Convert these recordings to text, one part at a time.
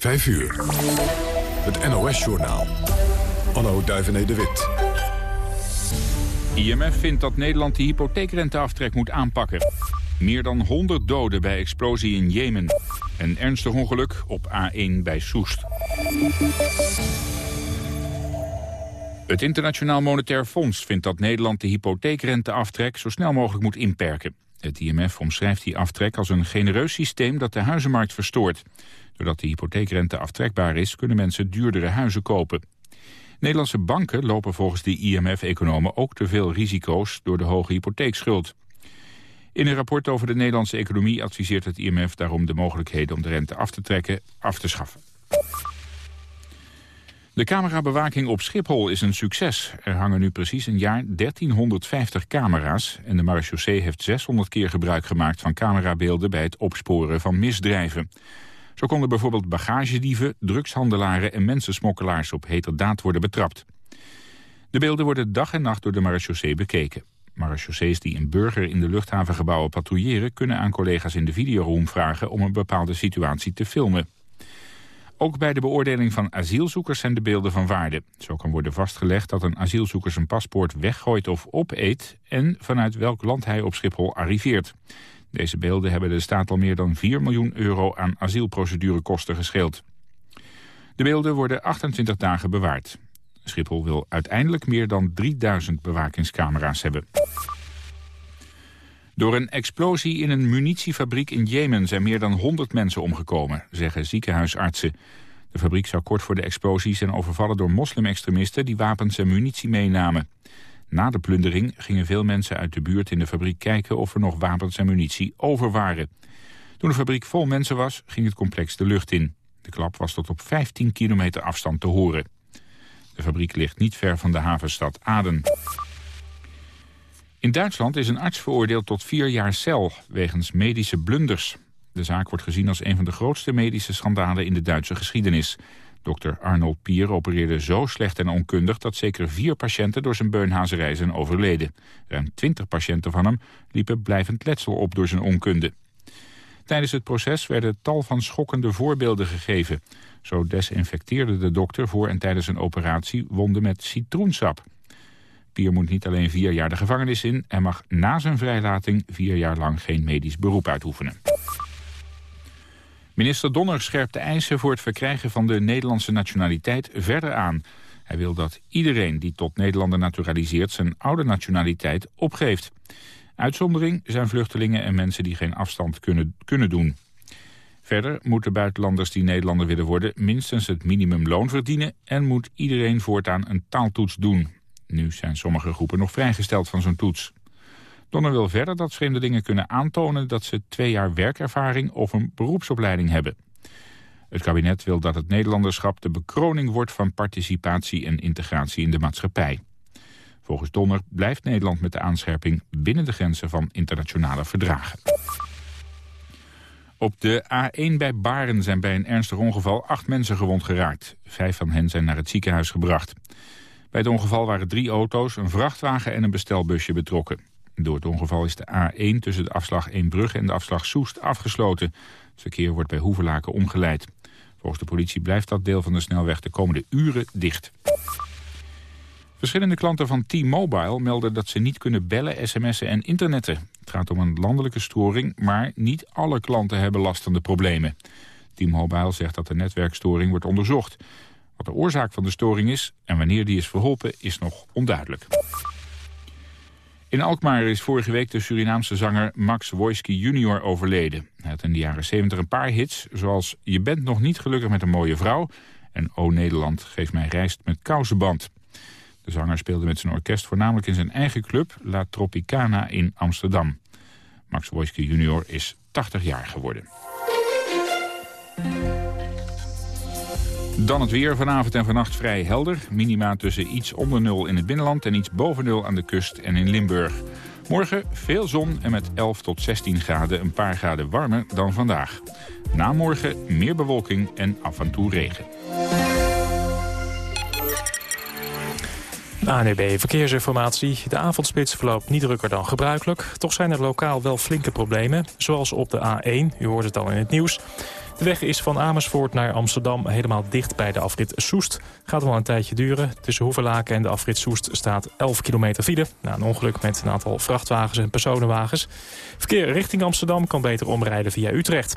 5 uur. Het NOS-journaal. Anno Duivené de Wit. IMF vindt dat Nederland de hypotheekrenteaftrek moet aanpakken. Meer dan 100 doden bij explosie in Jemen. Een ernstig ongeluk op A1 bij Soest. Het Internationaal Monetair Fonds vindt dat Nederland de hypotheekrenteaftrek zo snel mogelijk moet inperken. Het IMF omschrijft die aftrek als een genereus systeem dat de huizenmarkt verstoort. Doordat de hypotheekrente aftrekbaar is, kunnen mensen duurdere huizen kopen. Nederlandse banken lopen volgens de IMF-economen ook te veel risico's door de hoge hypotheekschuld. In een rapport over de Nederlandse economie adviseert het IMF daarom de mogelijkheden om de rente af te trekken af te schaffen. De camerabewaking op Schiphol is een succes. Er hangen nu precies een jaar 1350 camera's... en de marechaussee heeft 600 keer gebruik gemaakt van camerabeelden... bij het opsporen van misdrijven. Zo konden bijvoorbeeld bagagedieven, drugshandelaren en mensensmokkelaars op heterdaad worden betrapt. De beelden worden dag en nacht door de marechaussee bekeken. Marechaussees die een burger in de luchthavengebouwen patrouilleren... kunnen aan collega's in de videoroom vragen om een bepaalde situatie te filmen. Ook bij de beoordeling van asielzoekers zijn de beelden van waarde. Zo kan worden vastgelegd dat een asielzoeker zijn paspoort weggooit of opeet... en vanuit welk land hij op Schiphol arriveert. Deze beelden hebben de staat al meer dan 4 miljoen euro aan asielprocedurekosten gescheeld. De beelden worden 28 dagen bewaard. Schiphol wil uiteindelijk meer dan 3000 bewakingscamera's hebben. Door een explosie in een munitiefabriek in Jemen zijn meer dan 100 mensen omgekomen, zeggen ziekenhuisartsen. De fabriek zou kort voor de explosie zijn overvallen door moslimextremisten die wapens en munitie meenamen. Na de plundering gingen veel mensen uit de buurt in de fabriek kijken of er nog wapens en munitie over waren. Toen de fabriek vol mensen was, ging het complex de lucht in. De klap was tot op 15 kilometer afstand te horen. De fabriek ligt niet ver van de havenstad Aden. In Duitsland is een arts veroordeeld tot vier jaar cel wegens medische blunders. De zaak wordt gezien als een van de grootste medische schandalen in de Duitse geschiedenis. Dokter Arnold Pier opereerde zo slecht en onkundig dat zeker vier patiënten door zijn beunhazerij zijn overleden. Ruim twintig patiënten van hem liepen blijvend letsel op door zijn onkunde. Tijdens het proces werden tal van schokkende voorbeelden gegeven. Zo desinfecteerde de dokter voor en tijdens een operatie wonden met citroensap. Pier moet niet alleen vier jaar de gevangenis in... en mag na zijn vrijlating vier jaar lang geen medisch beroep uitoefenen. Minister Donner scherpt de eisen voor het verkrijgen van de Nederlandse nationaliteit verder aan. Hij wil dat iedereen die tot Nederlander naturaliseert zijn oude nationaliteit opgeeft. Uitzondering zijn vluchtelingen en mensen die geen afstand kunnen, kunnen doen. Verder moeten buitenlanders die Nederlander willen worden minstens het minimumloon verdienen en moet iedereen voortaan een taaltoets doen. Nu zijn sommige groepen nog vrijgesteld van zo'n toets. Donner wil verder dat vreemdelingen kunnen aantonen dat ze twee jaar werkervaring of een beroepsopleiding hebben. Het kabinet wil dat het Nederlanderschap de bekroning wordt van participatie en integratie in de maatschappij. Volgens Donner blijft Nederland met de aanscherping binnen de grenzen van internationale verdragen. Op de A1 bij Baren zijn bij een ernstig ongeval acht mensen gewond geraakt. Vijf van hen zijn naar het ziekenhuis gebracht. Bij het ongeval waren drie auto's, een vrachtwagen en een bestelbusje betrokken. Door het ongeval is de A1 tussen de afslag Eembrugge en de afslag Soest afgesloten. Het verkeer wordt bij Hoevelaken omgeleid. Volgens de politie blijft dat deel van de snelweg de komende uren dicht. Verschillende klanten van T-Mobile melden dat ze niet kunnen bellen, sms'en en internetten. Het gaat om een landelijke storing, maar niet alle klanten hebben last van de problemen. T-Mobile zegt dat de netwerkstoring wordt onderzocht. Wat de oorzaak van de storing is en wanneer die is verholpen is nog onduidelijk. In Alkmaar is vorige week de Surinaamse zanger Max Wojski junior overleden. Hij had in de jaren 70 een paar hits, zoals Je bent nog niet gelukkig met een mooie vrouw... en O Nederland, geef mij rijst met kousenband. De zanger speelde met zijn orkest voornamelijk in zijn eigen club... La Tropicana in Amsterdam. Max Wojski junior is 80 jaar geworden. Dan het weer. Vanavond en vannacht vrij helder. Minima tussen iets onder nul in het binnenland en iets boven nul aan de kust en in Limburg. Morgen veel zon en met 11 tot 16 graden een paar graden warmer dan vandaag. Na morgen meer bewolking en af en toe regen. ANEB Verkeersinformatie. De avondspits verloopt niet drukker dan gebruikelijk. Toch zijn er lokaal wel flinke problemen, zoals op de A1. U hoort het al in het nieuws. De weg is van Amersfoort naar Amsterdam helemaal dicht bij de afrit Soest. Gaat wel een tijdje duren. Tussen Hoevelaken en de afrit Soest staat 11 kilometer file. Na een ongeluk met een aantal vrachtwagens en personenwagens. Verkeer richting Amsterdam kan beter omrijden via Utrecht.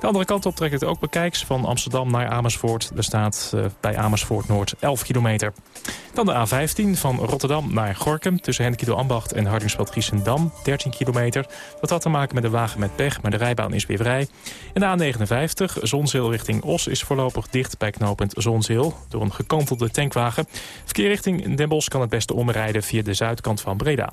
De andere kant op trekt het ook bekijks van Amsterdam naar Amersfoort. Er staat uh, bij Amersfoort Noord 11 kilometer. Dan de A15 van Rotterdam naar Gorkum tussen Henkido Ambacht en Hardingsveld Giessendam 13 kilometer. Dat had te maken met de wagen met pech, maar de rijbaan is weer vrij. En de A59 Zonzeel richting Os is voorlopig dicht bij knooppunt Zonzeel door een gekantelde tankwagen. Verkeer richting Den Bosch kan het beste omrijden via de zuidkant van Breda.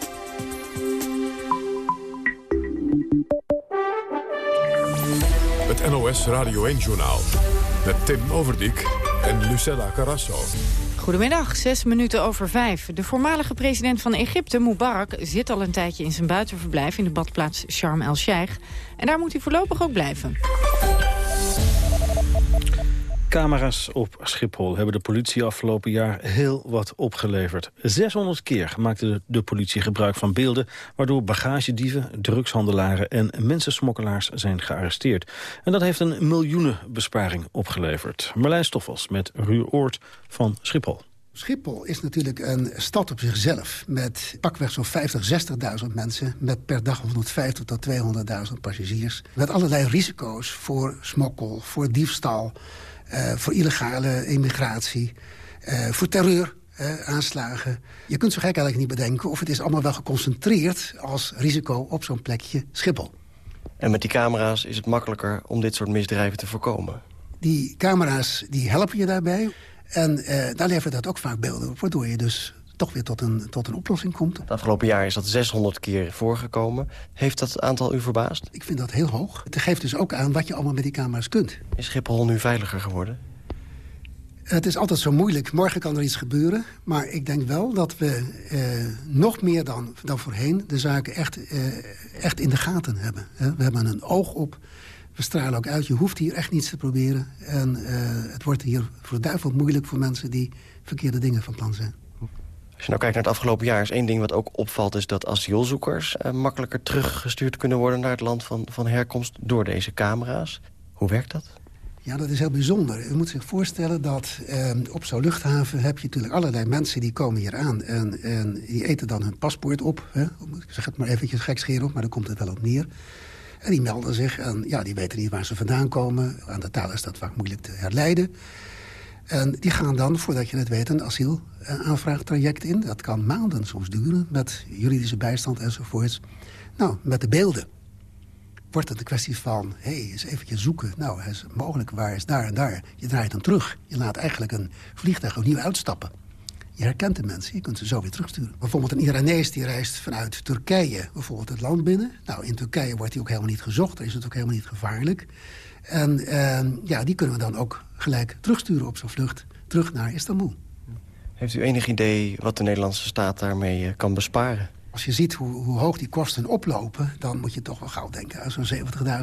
Het NOS Radio 1-journaal. Met Tim Overdijk en Lucella Carrasso. Goedemiddag, zes minuten over vijf. De voormalige president van Egypte, Mubarak, zit al een tijdje in zijn buitenverblijf... in de badplaats Sharm el-Sheikh. En daar moet hij voorlopig ook blijven. Camera's op Schiphol hebben de politie afgelopen jaar heel wat opgeleverd. 600 keer maakte de politie gebruik van beelden... waardoor bagagedieven, drugshandelaren en mensensmokkelaars zijn gearresteerd. En dat heeft een miljoenenbesparing opgeleverd. Marlijn Stoffels met Ruur Oort van Schiphol. Schiphol is natuurlijk een stad op zichzelf... met pakweg zo'n 50, 60.000 mensen... met per dag 150 tot 200.000 passagiers. Met allerlei risico's voor smokkel, voor diefstal... Uh, voor illegale immigratie, uh, voor terreur, uh, aanslagen. Je kunt zo gek eigenlijk niet bedenken of het is allemaal wel geconcentreerd als risico op zo'n plekje Schiphol. En met die camera's is het makkelijker om dit soort misdrijven te voorkomen? Die camera's die helpen je daarbij. En daar levert dat ook vaak beelden op, waardoor je dus toch weer tot een, tot een oplossing komt. Het afgelopen jaar is dat 600 keer voorgekomen. Heeft dat aantal u verbaasd? Ik vind dat heel hoog. Het geeft dus ook aan wat je allemaal met die camera's kunt. Is Schiphol nu veiliger geworden? Het is altijd zo moeilijk. Morgen kan er iets gebeuren. Maar ik denk wel dat we eh, nog meer dan, dan voorheen... de zaken echt, eh, echt in de gaten hebben. We hebben een oog op. We stralen ook uit. Je hoeft hier echt niets te proberen. En eh, het wordt hier voor duivel moeilijk voor mensen... die verkeerde dingen van plan zijn. Als je nou kijkt naar het afgelopen jaar... is één ding wat ook opvalt... is dat asielzoekers uh, makkelijker teruggestuurd kunnen worden... naar het land van, van herkomst door deze camera's. Hoe werkt dat? Ja, dat is heel bijzonder. U moet zich voorstellen dat eh, op zo'n luchthaven... heb je natuurlijk allerlei mensen die komen hier aan... en, en die eten dan hun paspoort op. Hè? Ik zeg het maar eventjes gekscherend op, maar dan komt het wel op neer. En die melden zich en ja, die weten niet waar ze vandaan komen. Aan de taal is dat vaak moeilijk te herleiden. En die gaan dan, voordat je het weet, een asielaanvraagtraject in. Dat kan maanden soms duren, met juridische bijstand enzovoorts. Nou, met de beelden wordt het een kwestie van... hé, hey, eens eventjes zoeken. Nou, is mogelijk waar is daar en daar. Je draait dan terug. Je laat eigenlijk een vliegtuig opnieuw uitstappen. Je herkent de mensen, je kunt ze zo weer terugsturen. Bijvoorbeeld een Iranees die reist vanuit Turkije bijvoorbeeld het land binnen. Nou, in Turkije wordt hij ook helemaal niet gezocht. Daar is het ook helemaal niet gevaarlijk. En uh, ja, die kunnen we dan ook gelijk terugsturen op zo'n vlucht terug naar Istanbul. Heeft u enig idee wat de Nederlandse staat daarmee uh, kan besparen? Als je ziet hoe, hoe, hoog die kosten oplopen... dan moet je toch wel gauw denken... zo'n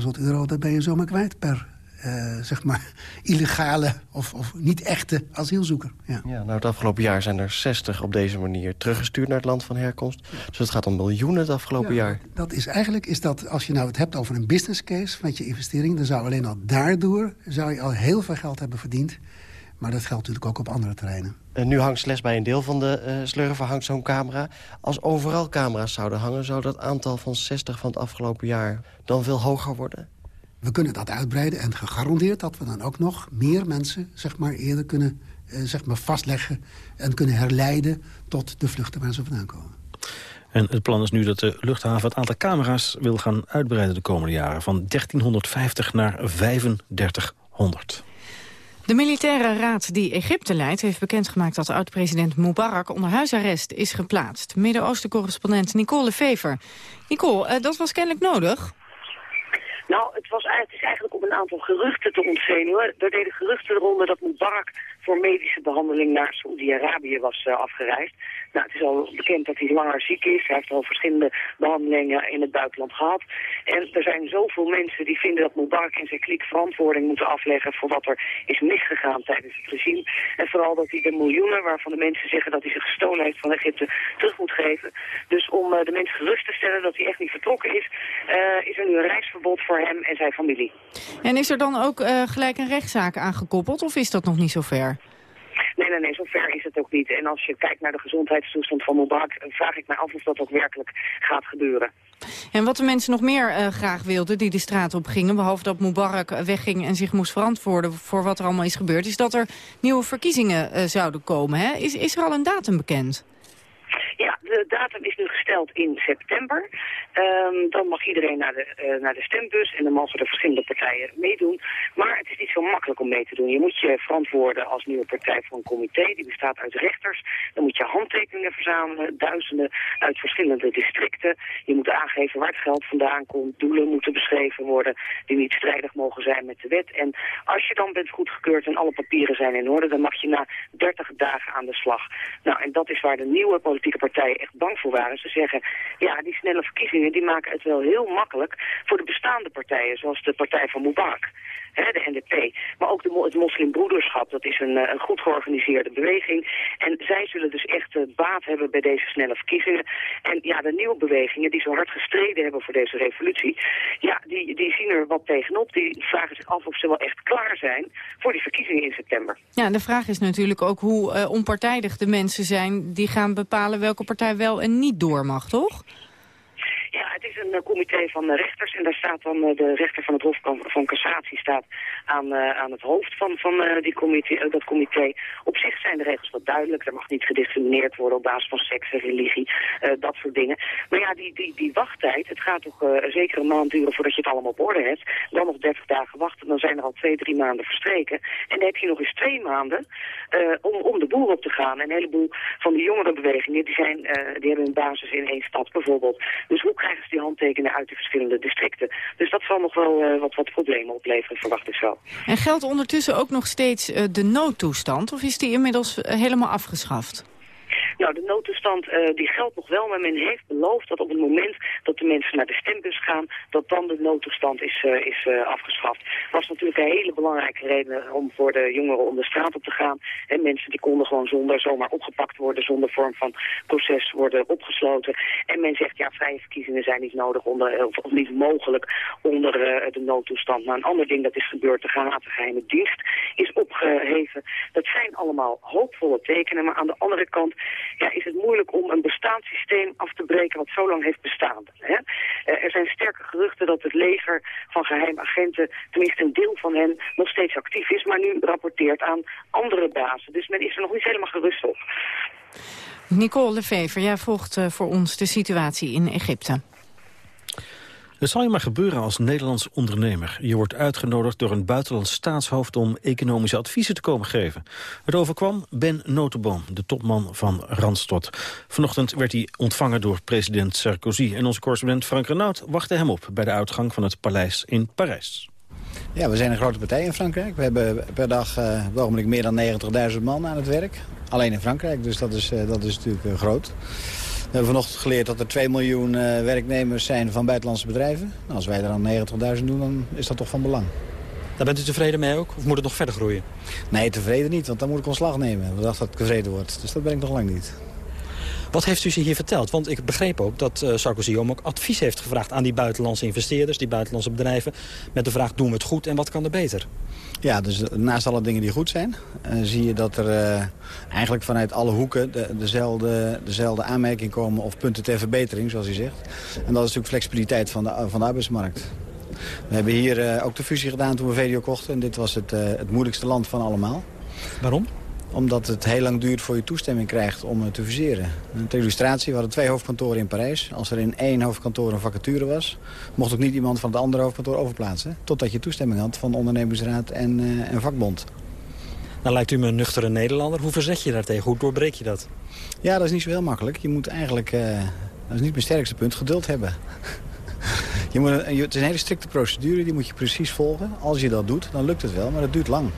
70.000 euro, dat ben je zomaar kwijt per uh, zeg maar, illegale of, of niet echte asielzoeker. Ja. ja, nou het afgelopen jaar zijn er 60 op deze manier teruggestuurd naar het land van herkomst. Dus het gaat om miljoenen het afgelopen ja, jaar. Dat is eigenlijk, is dat, als je nou het hebt over een business case met je investering... dan zou alleen al daardoor zou je al heel veel geld hebben verdiend. Maar dat geldt natuurlijk ook op andere terreinen. En nu hangt slechts bij een deel van de uh, slurven hangt zo'n camera. Als overal camera's zouden hangen... zou dat aantal van 60 van het afgelopen jaar dan veel hoger worden? We kunnen dat uitbreiden en gegarandeerd dat we dan ook nog meer mensen zeg maar, eerder kunnen zeg maar vastleggen en kunnen herleiden tot de vluchten waar ze vandaan komen. En het plan is nu dat de luchthaven het aantal camera's wil gaan uitbreiden de komende jaren. Van 1350 naar 3500. De militaire raad die Egypte leidt heeft bekendgemaakt dat oud-president Mubarak onder huisarrest is geplaatst. Midden-Oosten-correspondent Nicole Fever. Nicole, uh, dat was kennelijk nodig? Nou, het, was, het is eigenlijk om een aantal geruchten te ontzenuwen. Er deden geruchten eronder dat Mubarak voor medische behandeling naar Saoedi-Arabië was uh, afgereisd. Nou, het is al bekend dat hij langer ziek is. Hij heeft al verschillende behandelingen in het buitenland gehad. En er zijn zoveel mensen die vinden dat Mubarak en zijn kliek verantwoording moeten afleggen voor wat er is misgegaan tijdens het regime. En vooral dat hij de miljoenen waarvan de mensen zeggen dat hij zich gestolen heeft van Egypte terug moet geven. Dus om uh, de mensen gerust te stellen dat hij echt niet vertrokken is, uh, is er nu een reisverbod voor hem en zijn familie. En is er dan ook uh, gelijk een rechtszaak aangekoppeld of is dat nog niet zo ver? Nee, nee, nee, zover is het ook niet. En als je kijkt naar de gezondheidstoestand van Mubarak... vraag ik mij af of dat ook werkelijk gaat gebeuren. En wat de mensen nog meer uh, graag wilden die de straat op gingen... behalve dat Mubarak wegging en zich moest verantwoorden voor wat er allemaal is gebeurd... is dat er nieuwe verkiezingen uh, zouden komen. Hè? Is, is er al een datum bekend? De datum is nu gesteld in september. Um, dan mag iedereen naar de, uh, naar de stembus en dan mogen er verschillende partijen meedoen. Maar het is niet zo makkelijk om mee te doen. Je moet je verantwoorden als nieuwe partij voor een comité. Die bestaat uit rechters. Dan moet je handtekeningen verzamelen, duizenden uit verschillende districten. Je moet aangeven waar het geld vandaan komt. Doelen moeten beschreven worden die niet strijdig mogen zijn met de wet. En als je dan bent goedgekeurd en alle papieren zijn in orde, dan mag je na 30 dagen aan de slag. Nou, en dat is waar de nieuwe politieke partijen echt bang voor waren. Ze zeggen, ja, die snelle verkiezingen die maken het wel heel makkelijk voor de bestaande partijen, zoals de partij van Mubarak. De NDP. Maar ook de, het moslimbroederschap, dat is een, een, goed georganiseerde beweging. En zij zullen dus echt baat hebben bij deze snelle verkiezingen. En ja, de nieuwe bewegingen die zo hard gestreden hebben voor deze revolutie... ja, die, die zien er wat tegenop. Die vragen zich af of ze wel echt klaar zijn voor die verkiezingen in september. Ja, de vraag is natuurlijk ook hoe uh, onpartijdig de mensen zijn... die gaan bepalen welke partij wel en niet door mag, toch? Ja, het is een uh, comité van uh, rechters en daar staat dan uh, de rechter van het Hof van, Cassatie staat aan, aan het hoofd van, van die comité, dat comité. Op zich zijn de regels wat duidelijk. Er mag niet gediscrimineerd worden op basis van seks en religie, dat soort dingen. Maar ja, die, die, die wachttijd, het gaat toch zeker een maand duren voordat je het allemaal op orde hebt. Dan nog 30 dagen wachten, dan zijn er al twee, drie maanden verstreken. En dan heb je nog eens twee maanden om, om de boer op te gaan. En een heleboel van die jongere bewegingen, die, zijn, die hebben een basis in één stad bijvoorbeeld. Dus hoe krijgen ze die handtekeningen uit de verschillende districten. Dus dat zal nog wel uh, wat, wat problemen opleveren, verwacht ik zo. En geldt ondertussen ook nog steeds uh, de noodtoestand? Of is die inmiddels uh, helemaal afgeschaft? Nou, de noodtoestand uh, die geldt nog wel, maar men heeft beloofd dat op het moment dat de mensen naar de stembus gaan, dat dan de noodtoestand is, uh, is uh, afgeschaft. Was natuurlijk een hele belangrijke reden om voor de jongeren om de straat op te gaan. En mensen die konden gewoon zonder zomaar opgepakt worden, zonder vorm van proces worden opgesloten. En men zegt, ja, vrije verkiezingen zijn niet nodig onder, of, of niet mogelijk onder de noodtoestand. Maar een ander ding dat is gebeurd, de geheime dienst is opgeheven. Dat zijn allemaal hoopvolle tekenen, maar aan de andere kant ja, is het moeilijk om een bestaanssysteem af te breken wat zo lang heeft bestaan. Hè? Uh, er zijn sterke geruchten dat het leger van geheime agenten, tenminste een deel van hen, nog steeds actief is, maar nu rapporteert aan andere bazen. Dus men is er nog niet helemaal gerust op. Nicole Lefever, jij volgt uh, voor ons de situatie in Egypte. Het zal je maar gebeuren als Nederlands ondernemer. Je wordt uitgenodigd door een buitenlands staatshoofd om economische adviezen te komen geven. Het overkwam Ben Notenboom, de topman van Randstad. Vanochtend werd hij ontvangen door president Sarkozy. En onze correspondent Frank Renaud wachtte hem op bij de uitgang van het paleis in Parijs. Ja, we zijn een grote partij in Frankrijk. We hebben per dag uh, meer dan 90.000 man aan het werk. Alleen in Frankrijk, dus dat is, uh, dat is natuurlijk uh, groot. We hebben vanochtend geleerd dat er 2 miljoen uh, werknemers zijn van buitenlandse bedrijven. Nou, als wij er dan 90.000 doen, dan is dat toch van belang. Daar bent u tevreden mee ook? Of moet het nog verder groeien? Nee, tevreden niet, want dan moet ik ontslag nemen. We dachten dat ik tevreden word. Dus dat ben ik nog lang niet. Wat heeft u ze hier verteld? Want ik begreep ook dat uh, Sarkozy om ook advies heeft gevraagd aan die buitenlandse investeerders, die buitenlandse bedrijven, met de vraag doen we het goed en wat kan er beter? Ja, dus naast alle dingen die goed zijn, uh, zie je dat er uh, eigenlijk vanuit alle hoeken de, dezelfde, dezelfde aanmerking komen of punten ter verbetering, zoals u zegt. En dat is natuurlijk flexibiliteit van de, van de arbeidsmarkt. We hebben hier ook de fusie gedaan toen we VDO kochten en dit was het, het moeilijkste land van allemaal. Waarom? Omdat het heel lang duurt voor je toestemming krijgt om eh, te fuseren. Ter illustratie, we hadden twee hoofdkantoren in Parijs. Als er in één hoofdkantoor een vacature was... mocht ook niet iemand van het andere hoofdkantoor overplaatsen. Totdat je toestemming had van de ondernemingsraad en, uh, en vakbond. Dan lijkt u me een nuchtere Nederlander. Hoe verzet je daartegen? Hoe doorbreek je dat? Ja, dat is niet zo heel makkelijk. Je moet eigenlijk, uh, dat is niet mijn sterkste punt, geduld hebben. je moet een, het is een hele strikte procedure, die moet je precies volgen. Als je dat doet, dan lukt het wel, maar dat duurt lang.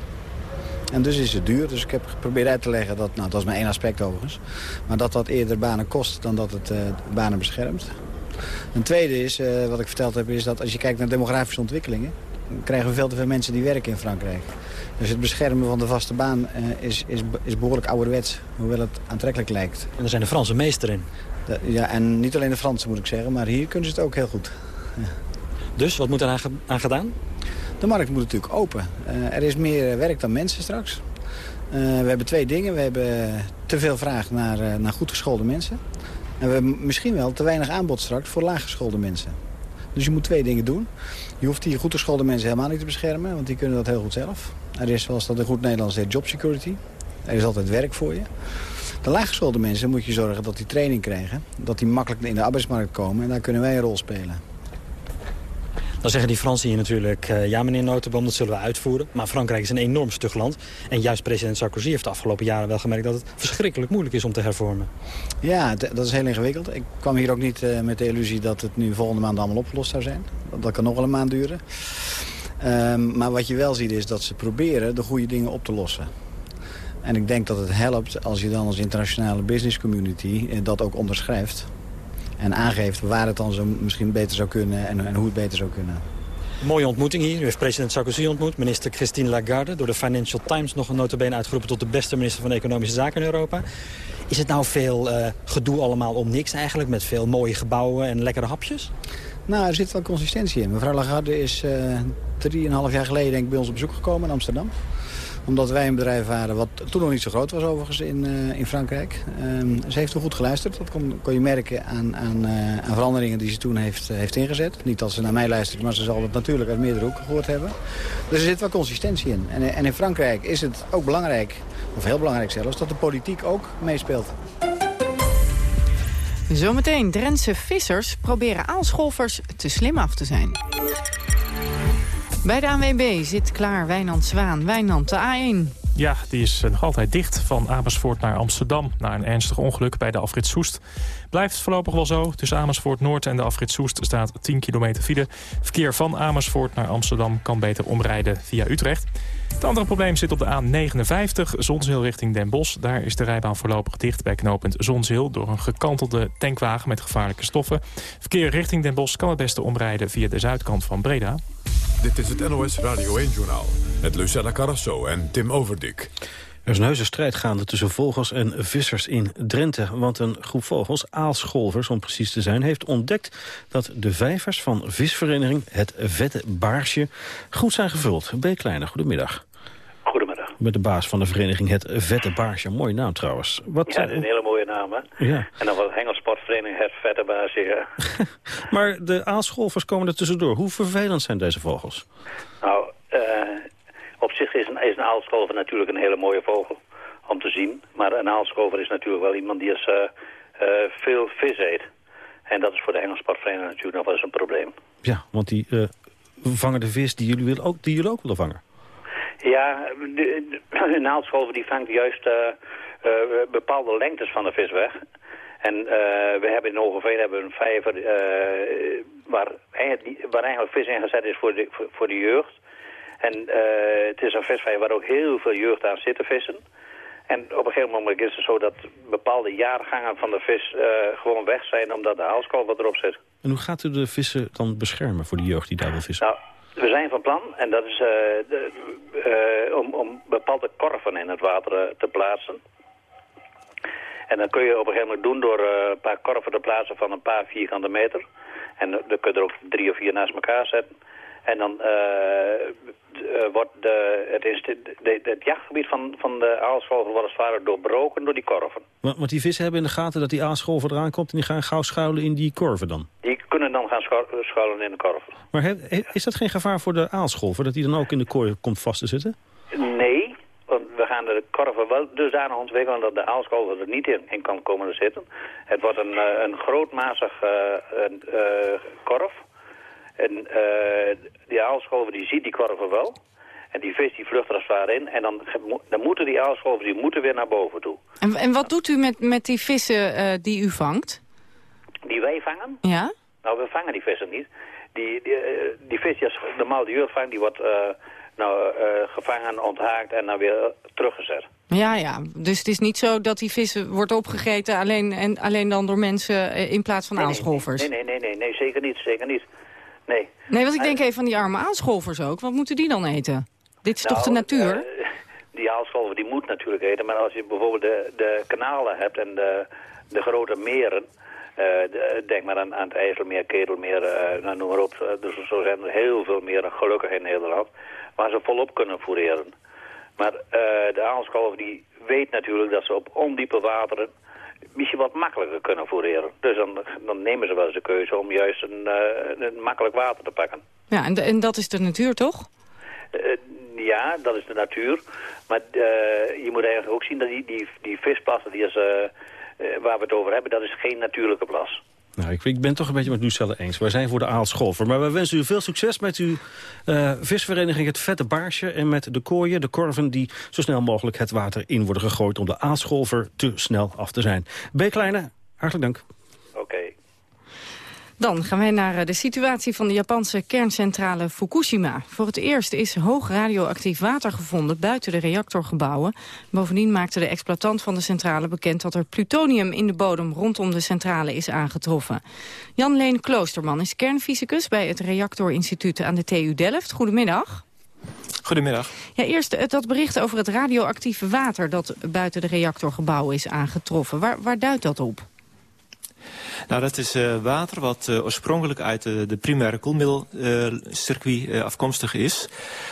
En dus is het duur. Dus ik heb geprobeerd uit te leggen dat, nou dat is maar één aspect overigens. Maar dat dat eerder banen kost dan dat het uh, banen beschermt. Een tweede is, uh, wat ik verteld heb, is dat als je kijkt naar demografische ontwikkelingen... krijgen we veel te veel mensen die werken in Frankrijk. Dus het beschermen van de vaste baan uh, is, is, is behoorlijk ouderwets, hoewel het aantrekkelijk lijkt. En daar zijn de Fransen meester in. De, ja, en niet alleen de Fransen moet ik zeggen, maar hier kunnen ze het ook heel goed. Ja. Dus, wat moet er aan, aan gedaan? De markt moet natuurlijk open. Uh, er is meer werk dan mensen straks. Uh, we hebben twee dingen. We hebben te veel vraag naar, naar goed geschoolde mensen. En we hebben misschien wel te weinig aanbod straks voor laaggeschoolde mensen. Dus je moet twee dingen doen. Je hoeft die goed geschoolde mensen helemaal niet te beschermen, want die kunnen dat heel goed zelf. Er is, zoals dat in goed Nederlands heet, job security. Er is altijd werk voor je. De laaggeschoolde mensen moet je zorgen dat die training krijgen. Dat die makkelijk in de arbeidsmarkt komen. En daar kunnen wij een rol spelen. Dan zeggen die Fransen hier natuurlijk, uh, ja meneer Notenboom, dat zullen we uitvoeren. Maar Frankrijk is een enorm stug land. En juist president Sarkozy heeft de afgelopen jaren wel gemerkt dat het verschrikkelijk moeilijk is om te hervormen. Ja, dat is heel ingewikkeld. Ik kwam hier ook niet uh, met de illusie dat het nu volgende maand allemaal opgelost zou zijn. Dat kan nog wel een maand duren. Um, maar wat je wel ziet is dat ze proberen de goede dingen op te lossen. En ik denk dat het helpt als je dan als internationale business community dat ook onderschrijft. En aangeeft waar het dan zo misschien beter zou kunnen en, en hoe het beter zou kunnen. Mooie ontmoeting hier. U heeft president Sarkozy ontmoet. Minister Christine Lagarde, door de Financial Times nog een notabene uitgeroepen... tot de beste minister van Economische Zaken in Europa. Is het nou veel uh, gedoe allemaal om niks eigenlijk... met veel mooie gebouwen en lekkere hapjes? Nou, er zit wel consistentie in. Mevrouw Lagarde is drieënhalf uh, jaar geleden denk ik, bij ons op bezoek gekomen in Amsterdam omdat wij een bedrijf waren wat toen nog niet zo groot was overigens in, uh, in Frankrijk. Um, ze heeft toen goed geluisterd. Dat kon, kon je merken aan, aan, uh, aan veranderingen die ze toen heeft, uh, heeft ingezet. Niet dat ze naar mij luistert, maar ze zal het natuurlijk uit meerdere hoeken gehoord hebben. Dus er zit wel consistentie in. En, en in Frankrijk is het ook belangrijk, of heel belangrijk zelfs, dat de politiek ook meespeelt. Zometeen, Drentse vissers proberen aalscholvers te slim af te zijn. Bij de ANWB zit klaar Wijnand Zwaan. Wijnand, de A1. Ja, die is nog altijd dicht van Amersfoort naar Amsterdam... na een ernstig ongeluk bij de afrit Soest. Blijft voorlopig wel zo. Tussen Amersfoort Noord en de afrit Soest staat 10 kilometer file. Verkeer van Amersfoort naar Amsterdam kan beter omrijden via Utrecht. Het andere probleem zit op de A59, Zonshil richting Den Bosch. Daar is de rijbaan voorlopig dicht bij knooppunt Zonshil... door een gekantelde tankwagen met gevaarlijke stoffen. Verkeer richting Den Bosch kan het beste omrijden via de zuidkant van Breda. Dit is het NOS Radio 1-journaal met Lucella Carrasso en Tim Overdik. Er is een heuse strijd gaande tussen vogels en vissers in Drenthe. Want een groep vogels, aalscholvers om precies te zijn... heeft ontdekt dat de vijvers van visvereniging Het Vette Baarsje... goed zijn gevuld. B. Kleine, goedemiddag. Met de baas van de vereniging Het Vette Baarsje. Mooie naam trouwens. Wat, ja, een hele mooie naam, hè? Ja. En dan was hengelsportvereniging Het Vette Baarsje, ja. maar de aalscholvers komen er tussendoor. Hoe vervelend zijn deze vogels? Nou, uh, op zich is een, is een aalscholver natuurlijk een hele mooie vogel om te zien. Maar een aalscholver is natuurlijk wel iemand die is, uh, uh, veel vis eet. En dat is voor de hengelsportvereniging natuurlijk nog wel eens een probleem. Ja, want die vangen de vis die jullie, willen ook, die jullie ook willen vangen. Ja, de, aalscholver die vangt juist bepaalde lengtes van de vis weg. En uh, we hebben in Hogeveen hebben een vijver waar, waar eigenlijk vis ingezet is voor de, voor, voor de jeugd. En het is een visvijver waar ook heel veel jeugd aan zit te vissen. En op een gegeven moment is het zo dat bepaalde jaargangen van de vis gewoon weg zijn omdat de aalscholver erop zit. En hoe gaat u de vissen dan beschermen voor de jeugd die daar wil vissen? Nou, we zijn van plan, en dat is de, om, om bepaalde korven in het water te plaatsen. En dat kun je op een gegeven moment doen door een paar korven te plaatsen van een paar vierkante meter. En dan kun je er ook drie of vier naast elkaar zetten. En dan uh, uh, wordt de, het, de, het jachtgebied van, van de aalscholver wordt als het ware doorbroken door die korven. Want, want die vissen hebben in de gaten dat die aalscholver eraan komt en die gaan gauw schuilen in die korven dan? Die kunnen dan gaan schuilen in de korven. Maar he, is dat geen gevaar voor de aalscholver, dat die dan ook in de kooi komt vast te zitten? Nee, want we gaan de korven wel dusdanig ontwikkelen dat de aalscholver er niet in, in kan komen te zitten. Het wordt een, uh, een grootmazig korf. En die aalscholver die ziet die korven wel. En die vis die vlucht er als het ware in. En dan, dan moeten die aalscholvers die moeten weer naar boven toe. En, en wat doet u met, met die vissen die u vangt? Die wij vangen? Ja. Nou, we vangen die vissen niet. Die, die, die vis die als normaal de jeugd vangt, die wordt nou, gevangen, onthaakt en dan weer teruggezet. Ja, ja. Dus het is niet zo dat die vissen wordt opgegeten alleen, en, alleen dan door mensen in plaats van nee? Nee, nee, nee, nee, nee, zeker niet, zeker niet. Nee. Nee, want ik denk even aan die arme aanscholvers ook. Wat moeten die dan eten? Dit is toch de Nou, natuur? Uh, die aalscholver die moet natuurlijk eten, maar als je bijvoorbeeld de, de kanalen hebt en de, de grote meren, uh, de, denk maar aan, aan het IJsselmeer, Ketelmeer, uh, nou, noem maar op. Dus zo zijn er heel veel meren, gelukkig in Nederland, waar ze volop kunnen foureren. Maar de aalscholver die weet natuurlijk dat ze op ondiepe wateren misschien wat makkelijker kunnen foureren. Dus dan, dan nemen ze wel eens de keuze om juist een, een makkelijk water te pakken. Ja, en, en dat is de natuur toch? Uh, ja, dat is de natuur. Maar uh, je moet eigenlijk ook zien dat die, die, die visplassen die is, waar we het over hebben, dat is geen natuurlijke plas. Nou, ik, ik ben toch een beetje met Lucelle eens. Wij zijn voor de aalscholver. Maar we wensen u veel succes met uw visvereniging Het Vette Baarsje... en met de kooien, de korven die zo snel mogelijk het water in worden gegooid... om de aalscholver te snel af te zijn. B. Kleine, hartelijk dank. Dan gaan wij naar de situatie van de Japanse kerncentrale Fukushima. Voor het eerst is hoog radioactief water gevonden buiten de reactorgebouwen. Bovendien maakte de exploitant van de centrale bekend dat er plutonium in de bodem rondom de centrale is aangetroffen. Jan-Leen Kloosterman is kernfysicus bij het Reactorinstituut aan de TU Delft. Goedemiddag. Goedemiddag. Ja, eerst dat bericht over het radioactieve water dat buiten de reactorgebouwen is aangetroffen. Waar, waar duidt dat op? Nou, dat is uh, water wat uh, oorspronkelijk uit uh, de primaire koelmiddelcircuit afkomstig is.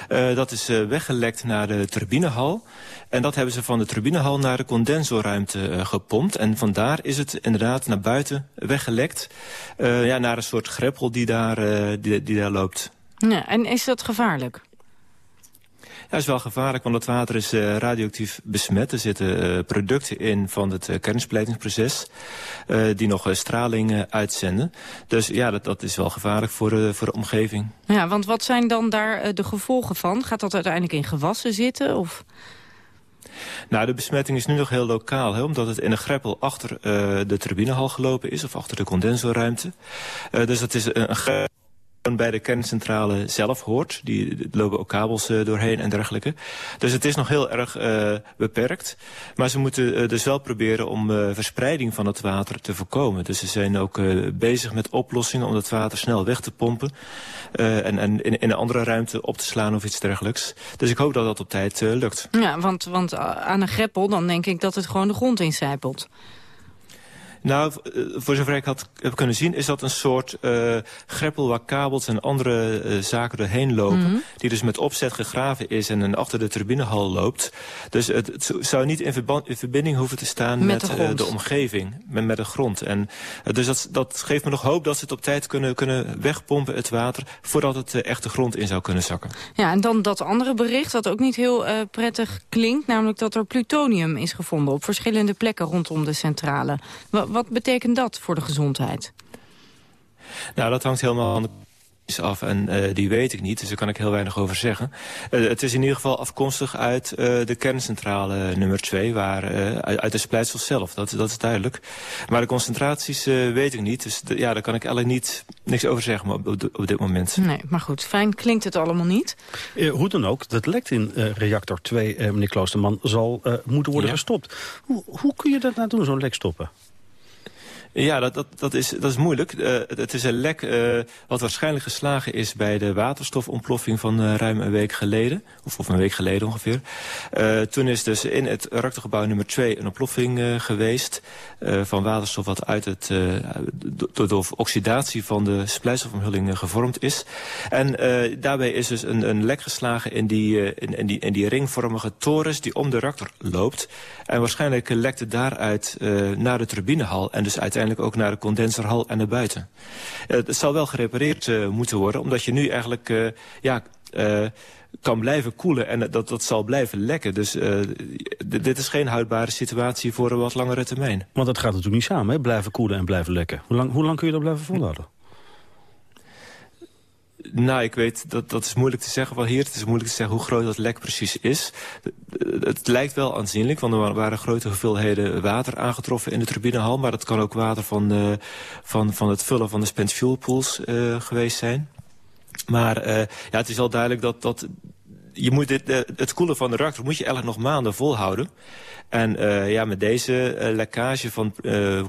dat is weggelekt naar de turbinehal. En dat hebben ze van de turbinehal naar de condensorruimte gepompt. En vandaar is het inderdaad naar buiten weggelekt. ja, naar een soort greppel die daar, die daar loopt. Ja, en is dat gevaarlijk? Ja, is wel gevaarlijk, want het water is uh, radioactief besmet. Er zitten uh, producten in van het uh, kernsplijtingsproces... die nog straling uitzenden. Dus ja, dat, dat is wel gevaarlijk voor, voor de omgeving. Ja, want wat zijn dan daar de gevolgen van? Gaat dat uiteindelijk in gewassen zitten? Of... Nou, de besmetting is nu nog heel lokaal, hè, omdat het in een greppel achter de turbinehal gelopen is... of achter de condensorruimte. dus dat is een, een greppel bij de kerncentrale zelf hoort. Die lopen ook kabels uh, doorheen en dergelijke. Dus het is nog heel erg uh, beperkt. Maar ze moeten uh, dus wel proberen om verspreiding van het water te voorkomen. Dus ze zijn ook bezig met oplossingen om dat water snel weg te pompen. en en in, in, een andere ruimte op te slaan of iets dergelijks. Dus ik hoop dat dat op tijd lukt. Ja, want, want aan een greppel dan denk ik dat het gewoon de grond incijpelt. Nou, voor zover ik had, heb kunnen zien, is dat een soort uh, greppel waar kabels en andere uh, zaken doorheen lopen. Mm -hmm. Die dus met opzet gegraven is en achter de turbinehal loopt. Dus het, het zou niet in, in, verbinding hoeven te staan met, met de, uh, de, omgeving, met, met de grond. En, dus dat, dat geeft me nog hoop dat ze het op tijd kunnen, kunnen wegpompen, het water, voordat het echt de grond in zou kunnen zakken. Ja, en dan dat andere bericht, dat ook niet heel prettig klinkt, namelijk dat er plutonium is gevonden op verschillende plekken rondom de centrale. Wat betekent dat voor de gezondheid? Nou, dat hangt helemaal aan de af en uh, die weet ik niet, dus daar kan ik heel weinig over zeggen. Uh, het is in ieder geval afkomstig uit uh, de kerncentrale nummer 2, waar, uit, uit de splijtsel zelf, dat, dat is duidelijk. Maar de concentraties weet ik niet, dus ja, daar kan ik eigenlijk niet, niks over zeggen op, op, op dit moment. Nee, maar goed, fijn klinkt het allemaal niet. hoe dan ook, dat lekt in reactor 2, meneer Kloosterman, zal moeten worden ja. gestopt. Hoe, hoe kun je dat nou doen, zo'n lek stoppen? Ja, dat, dat, dat, is, dat is moeilijk. Uh, het is een lek uh, wat waarschijnlijk geslagen is bij de waterstofontploffing van uh, ruim een week geleden. Of, of een week geleden ongeveer. toen is dus in het reactorgebouw nummer 2 een ontploffing geweest van waterstof wat uit het, door, door oxidatie van de splijtstofomhulling gevormd is. En daarbij is dus een, een lek geslagen in die, in, die, in die ringvormige torens die om de reactor loopt. En waarschijnlijk lekt het daaruit naar de turbinehal en dus uiteindelijk ook naar de condenserhal en naar buiten. Uh, het zal wel gerepareerd uh, moeten worden, omdat je nu eigenlijk uh, ja, kan blijven koelen en dat, dat zal blijven lekken. Dus dit is geen houdbare situatie voor een wat langere termijn. Want dat gaat natuurlijk niet samen, hè? blijven koelen en blijven lekken. Hoe lang, hoe lang kun je dat blijven volhouden? Nou, ik weet, dat, dat is moeilijk te zeggen van hier. Het is moeilijk te zeggen hoe groot dat lek precies is. Het lijkt wel aanzienlijk, want er waren grote hoeveelheden water aangetroffen in de turbinehal. Maar dat kan ook water van, uh, van, van het vullen van de spent fuel pools uh, geweest zijn. Maar uh, ja, het is wel duidelijk dat, dat je moet dit, uh, het koelen van de reactor moet je eigenlijk nog maanden volhouden. En uh, ja, met deze uh, lekkage van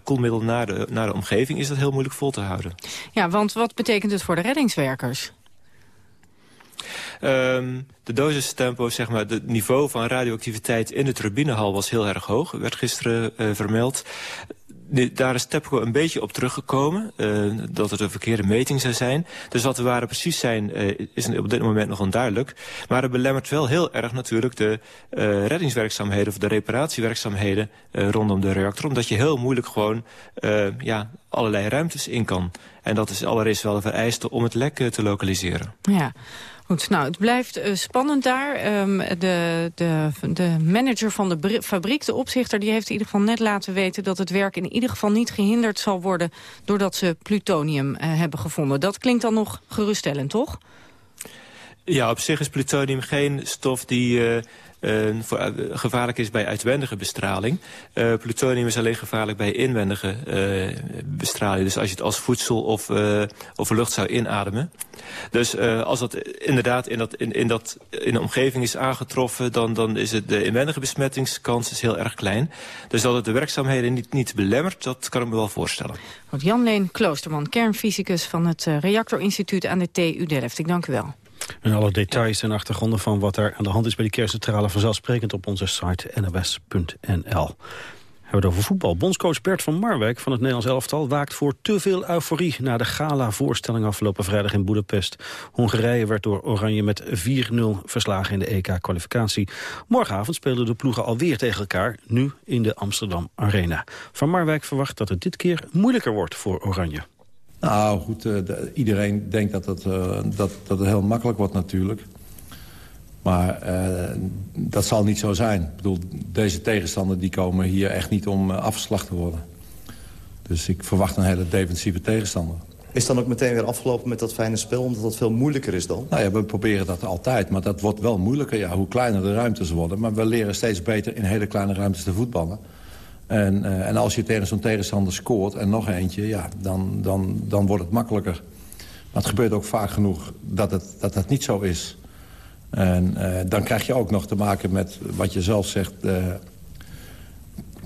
koelmiddel naar de, naar de omgeving is dat heel moeilijk vol te houden. Ja, want wat betekent het voor de reddingswerkers? Um, de dosistempo, zeg maar, het niveau van radioactiviteit in de turbinehal was heel erg hoog. werd gisteren uh, vermeld. Daar is TEPCO een beetje op teruggekomen. Uh, dat het een verkeerde meting zou zijn. Dus wat de waarde precies zijn, uh, is op dit moment nog onduidelijk. Maar het belemmert wel heel erg natuurlijk de uh, reddingswerkzaamheden... of de reparatiewerkzaamheden rondom de reactor. Omdat je heel moeilijk gewoon ja, allerlei ruimtes in kan. En dat is allereerst wel de vereiste om het lek te lokaliseren. Ja. Goed, nou, het blijft uh, spannend daar. Um, de, de, de manager van de fabriek, de opzichter, die heeft in ieder geval net laten weten... dat het werk in ieder geval niet gehinderd zal worden... doordat ze plutonium uh, hebben gevonden. Dat klinkt dan nog geruststellend, toch? Ja, op zich is plutonium geen stof die... Uh, voor, uh, gevaarlijk is bij uitwendige bestraling. Uh, plutonium is alleen gevaarlijk bij inwendige bestraling. Dus als je het als voedsel of, of lucht zou inademen. Dus als dat inderdaad in, dat, in, in, dat, in de omgeving is aangetroffen... dan, dan is het de inwendige besmettingskans is heel erg klein. Dus dat het de werkzaamheden niet, niet belemmert, dat kan ik me wel voorstellen. Jan-Leen Kloosterman, kernfysicus van het Reactorinstituut aan de TU Delft. Ik dank u wel. En alle details en achtergronden van wat er aan de hand is bij de kerncentrale... vanzelfsprekend op onze site nws.nl. We hebben het over voetbal. Bondscoach Bert van Marwijk van het Nederlands elftal... waakt voor te veel euforie na de gala-voorstelling afgelopen vrijdag in Boedapest. Hongarije werd door Oranje met 4-0 verslagen in de EK-kwalificatie. Morgenavond spelen de ploegen alweer tegen elkaar, nu in de Amsterdam Arena. Van Marwijk verwacht dat het dit keer moeilijker wordt voor Oranje. Nou goed, uh, de, iedereen denkt dat het, uh, dat, dat het heel makkelijk wordt natuurlijk. Maar uh, dat zal niet zo zijn. Ik bedoel, deze tegenstander die komen hier echt niet om afgeslacht te worden. Dus ik verwacht een hele defensieve tegenstander. Is dan ook meteen weer afgelopen met dat fijne spel, omdat dat veel moeilijker is dan? Nou ja, we proberen dat altijd, maar dat wordt wel moeilijker. Ja, hoe kleiner de ruimtes worden. Maar we leren steeds beter in hele kleine ruimtes te voetballen. En, uh, en als je tegen zo'n tegenstander scoort en nog eentje, ja, dan, dan, dan wordt het makkelijker. Maar het gebeurt ook vaak genoeg dat het, dat, dat niet zo is. En uh, dan krijg je ook nog te maken met, wat je zelf zegt... Uh,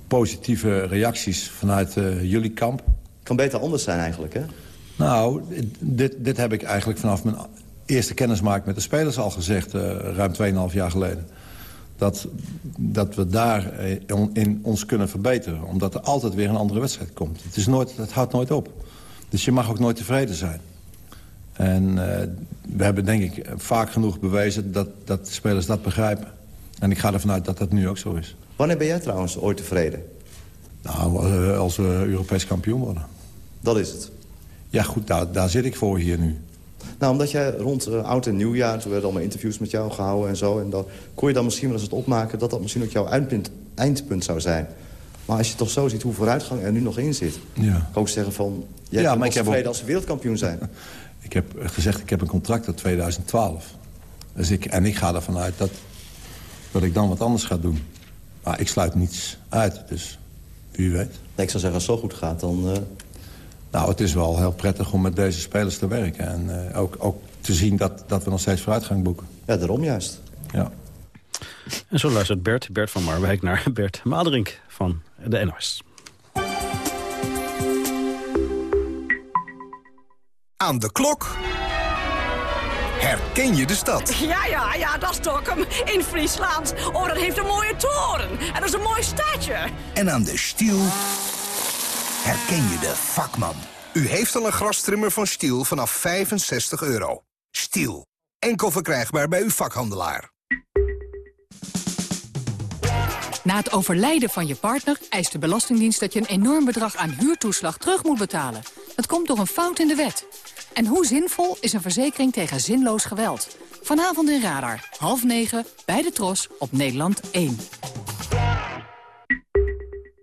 positieve reacties vanuit jullie kamp. kan beter anders zijn eigenlijk, hè? Nou, dit, dit heb ik eigenlijk vanaf mijn eerste kennismaking met de spelers al gezegd... ruim 2,5 jaar geleden dat, dat we daar eh, in ons kunnen verbeteren. Omdat er altijd weer een andere wedstrijd komt. Het, is nooit, het houdt nooit op. Dus je mag ook nooit tevreden zijn. En uh, we hebben denk ik vaak genoeg bewezen dat, dat de spelers dat begrijpen. En ik ga ervan uit dat dat nu ook zo is. Wanneer ben jij trouwens ooit tevreden? Nou, uh, als we Europees kampioen worden. Dat is het? Ja goed, daar, daar zit ik voor hier nu. Nou, omdat jij rond uh, oud en nieuwjaar... toen werden allemaal interviews met jou gehouden en zo... en dan kon je dan misschien wel eens het opmaken... dat dat misschien ook jouw eindpunt, eindpunt zou zijn. Maar als je toch zo ziet hoe vooruitgang er nu nog in zit... Ja. kan ik ook zeggen van... jij ja, maar ik heb tevreden als ze wereldkampioen zijn. ik heb gezegd, ik heb een contract tot 2012. Dus ik, en ik ga ervan uit dat, dat ik dan wat anders ga doen. Maar ik sluit niets uit, dus wie weet. Nee, ik zou zeggen, als het zo goed gaat, dan... Uh... Nou, het is wel heel prettig om met deze spelers te werken. En uh, ook, ook te zien dat, dat we nog steeds vooruitgang boeken. Ja, daarom juist. Ja. En zo luistert Bert, Bert van Marwijk naar Bert Maderink van de NOS. Aan de klok herken je de stad. Ja, ja, ja, dat is Dokkum in Friesland. Oh, dat heeft een mooie toren. En dat is een mooi stadje. En aan de stiel herken je de vakman. U heeft al een grastrimmer van Stiel vanaf 65 euro. Stiel. Enkel verkrijgbaar bij uw vakhandelaar. Na het overlijden van je partner eist de Belastingdienst dat je een enorm bedrag aan huurtoeslag terug moet betalen. Dat komt door een fout in de wet. En hoe zinvol is een verzekering tegen zinloos geweld? Vanavond in Radar, half negen, bij de Tros op Nederland 1.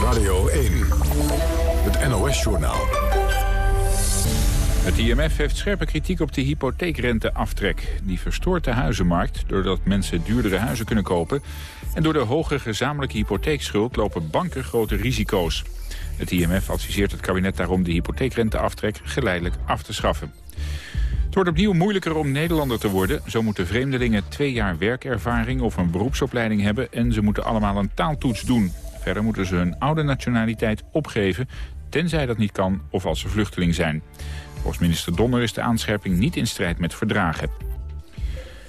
Radio 1. Het NOS-journaal. Het IMF heeft scherpe kritiek op de hypotheekrenteaftrek. Die verstoort de huizenmarkt doordat mensen duurdere huizen kunnen kopen... en door de hoge gezamenlijke hypotheekschuld lopen banken grote risico's. Het IMF adviseert het kabinet daarom de hypotheekrenteaftrek geleidelijk af te schaffen. Het wordt opnieuw moeilijker om Nederlander te worden. Zo moeten vreemdelingen twee jaar werkervaring of een beroepsopleiding hebben... en ze moeten allemaal een taaltoets doen. Verder moeten ze hun oude nationaliteit opgeven, tenzij dat niet kan of als ze vluchteling zijn. Volgens minister Donner is de aanscherping niet in strijd met verdragen.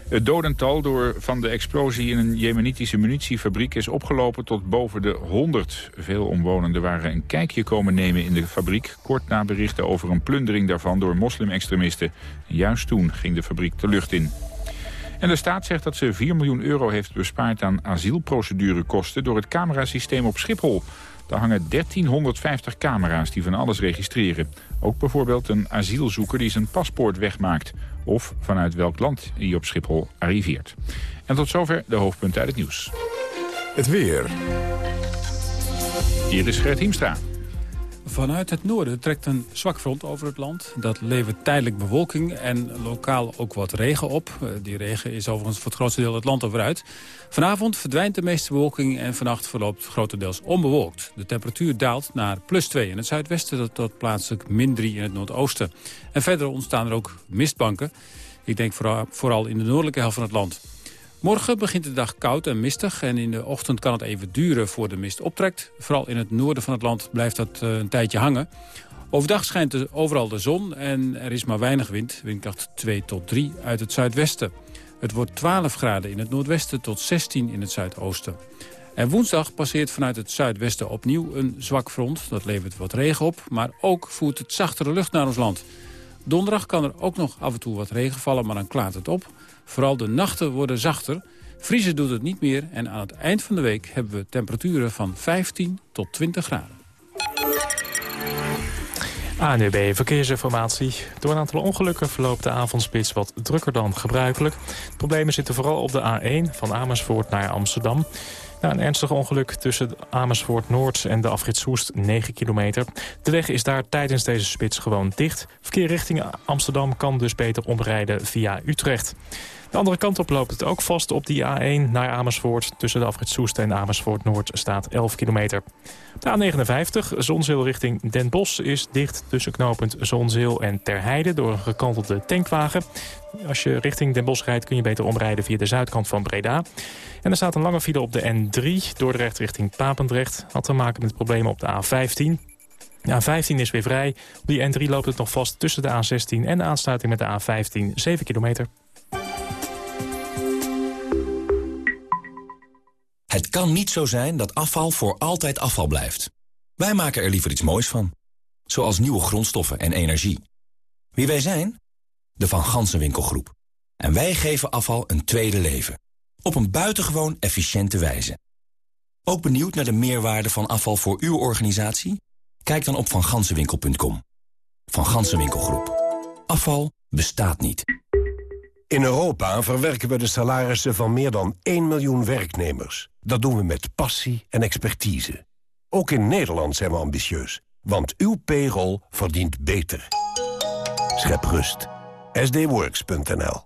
Het dodental door van de explosie in een jemenitische munitiefabriek is opgelopen tot boven de 100. Veel omwonenden waren een kijkje komen nemen in de fabriek... kort na berichten over een plundering daarvan door moslimextremisten. Juist toen ging de fabriek de lucht in. En de staat zegt dat ze 4 miljoen euro heeft bespaard aan asielprocedurekosten... door het camerasysteem op Schiphol. Daar hangen 1350 camera's die van alles registreren. Ook bijvoorbeeld een asielzoeker die zijn paspoort wegmaakt. Of vanuit welk land hij op Schiphol arriveert. En tot zover de hoofdpunten uit het nieuws. Het weer. Hier is Gert Hiemstra. Vanuit het noorden trekt een zwak front over het land. Dat levert tijdelijk bewolking en lokaal ook wat regen op. Eh, die regen is overigens voor het grootste deel het land over uit. Vanavond verdwijnt de meeste bewolking en vannacht verloopt grotendeels onbewolkt. De temperatuur daalt naar plus 2 in het zuidwesten tot plaatselijk min 3 in het noordoosten. En verder ontstaan er ook mistbanken. Ik denk vooral in de noordelijke helft van het land. Morgen begint de dag koud en mistig en in de ochtend kan het even duren voor de mist optrekt. Vooral in het noorden van het land blijft dat eh, een tijdje hangen. Overdag schijnt overal de zon en er is maar weinig wind, windkracht 2 tot 3 uit het zuidwesten. Het wordt 12 graden in het noordwesten tot 16 in het zuidoosten. En woensdag passeert vanuit het zuidwesten opnieuw een zwak front. Dat levert wat regen op, maar ook voert het zachtere lucht naar ons land. Donderdag kan er ook nog af en toe wat regen vallen, maar dan klaart het op. Vooral de nachten worden zachter. Vriezen doet het niet meer en aan het eind van de week hebben we temperaturen van 15 tot 20 graden. ANUB Verkeersinformatie. Door een aantal ongelukken verloopt de avondspits wat drukker dan gebruikelijk. Problemen zitten vooral op de A1 van Amersfoort naar Amsterdam. Na een ernstig ongeluk tussen Amersfoort Noord en de afrit Soest 9 kilometer. De weg is daar tijdens deze spits gewoon dicht. Verkeer richting Amsterdam kan dus beter omrijden via Utrecht. De andere kant op loopt het ook vast op die A1 naar Amersfoort. Tussen de afrit Soest en Amersfoort Noord staat 11 kilometer. De A59, Zonzeel richting Den Bosch, is dicht tussen knooppunt Zonzeel en Terheide door een gekantelde tankwagen. Als je richting Den Bosch rijdt kun je beter omrijden via de zuidkant van Breda. En er staat een lange file op de N3, Dordrecht richting Papendrecht. Had te maken met problemen op de A15. De A15 is weer vrij. Op die N3 loopt het nog vast tussen de A16 en de aansluiting met de A15, 7 kilometer. Het kan niet zo zijn dat afval voor altijd afval blijft. Wij maken er liever iets moois van. Zoals nieuwe grondstoffen en energie. Wie wij zijn? De Van Gansenwinkelgroep. En wij geven afval een tweede leven. Op een buitengewoon efficiënte wijze. Ook benieuwd naar de meerwaarde van afval voor uw organisatie? Kijk dan op vangansenwinkel.com. Van Gansenwinkelgroep. Afval bestaat niet. In Europa verwerken we de salarissen van meer dan 1 miljoen werknemers. Dat doen we met passie en expertise. Ook in Nederland zijn we ambitieus, want uw payroll verdient beter. Schep rust. sdworks.nl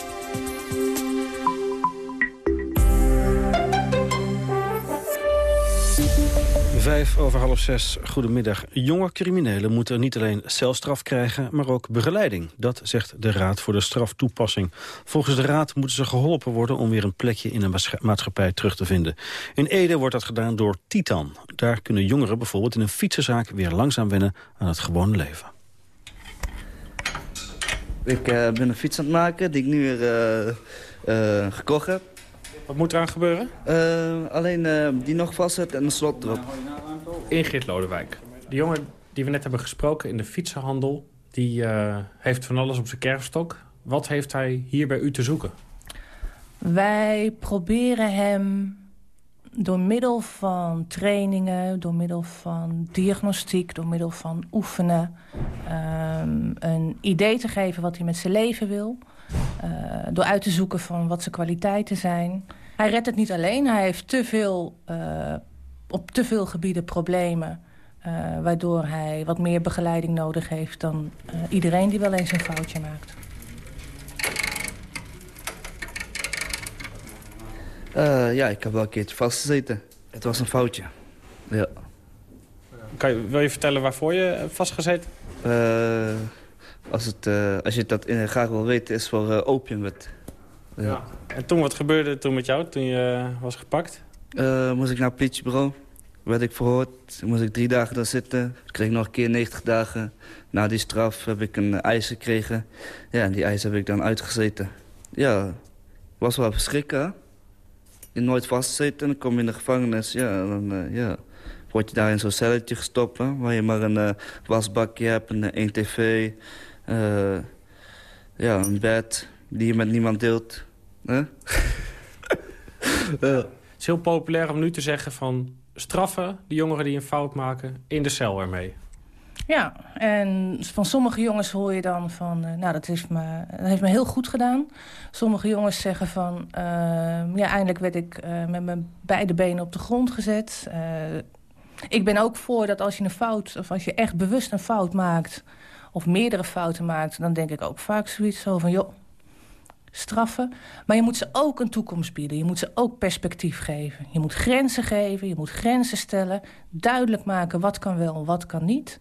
Vijf over half zes, goedemiddag. Jonge criminelen moeten niet alleen celstraf krijgen, maar ook begeleiding. Dat zegt de Raad voor de Straftoepassing. Volgens de Raad moeten ze geholpen worden om weer een plekje in een maatschappij terug te vinden. In Ede wordt dat gedaan door Titan. Daar kunnen jongeren bijvoorbeeld in een fietsenzaak weer langzaam wennen aan het gewone leven. Ik uh, ben een fiets aan het maken die ik nu weer uh, uh, gekocht heb. Wat moet eraan gebeuren? alleen die nog vastzet en een slot erop. Ingrid Lodewijk. De jongen die we net hebben gesproken in de fietsenhandel... die heeft van alles op zijn kerfstok. Wat heeft hij hier bij u te zoeken? Wij proberen hem door middel van trainingen, door middel van diagnostiek, door middel van oefenen... Um, een idee te geven wat hij met zijn leven wil. Uh, door uit te zoeken van wat zijn kwaliteiten zijn. Hij redt het niet alleen, hij heeft te veel, uh, op te veel gebieden problemen... Uh, waardoor hij wat meer begeleiding nodig heeft dan iedereen die wel eens een foutje maakt. Uh, ja, ik heb wel een keertje vastgezeten. Het was een foutje. Ja. Kan je, wil je vertellen waarvoor je vastgezeten? Uh, als, het, uh, als je dat in, graag wil weten, is voor uh, opiumwet. Ja. En toen, wat gebeurde toen met jou, toen je was gepakt? moest ik naar het politiebureau. Werd ik verhoord. Moest ik drie dagen daar zitten. Kreeg ik nog een keer 90 dagen. Na die straf heb ik een eis gekregen. Ja, en die eis heb ik dan uitgezeten. Ja, was wel verschrikken, je nooit vastzit en dan kom je in de gevangenis. Ja, dan uh, ja, word je daar in zo'n celletje gestopt... Hè, waar je maar een uh, wasbakje hebt, een, een tv... Ja, een bed die je met niemand deelt. Hè? Het is heel populair om nu te zeggen van... straffen de jongeren die een fout maken in de cel ermee. Ja, en van sommige jongens hoor je dan van... Uh, nou, dat heeft, me, dat heeft me heel goed gedaan. Sommige jongens zeggen van... Uh, ja, eindelijk werd ik uh, met mijn beide benen op de grond gezet. ik ben ook voor dat als je een fout... of als je echt bewust een fout maakt... of meerdere fouten maakt... dan denk ik ook vaak zoiets zo van... joh, straffen. Maar je moet ze ook een toekomst bieden. Je moet ze ook perspectief geven. Je moet grenzen geven, je moet grenzen stellen. Duidelijk maken wat kan wel, wat kan niet...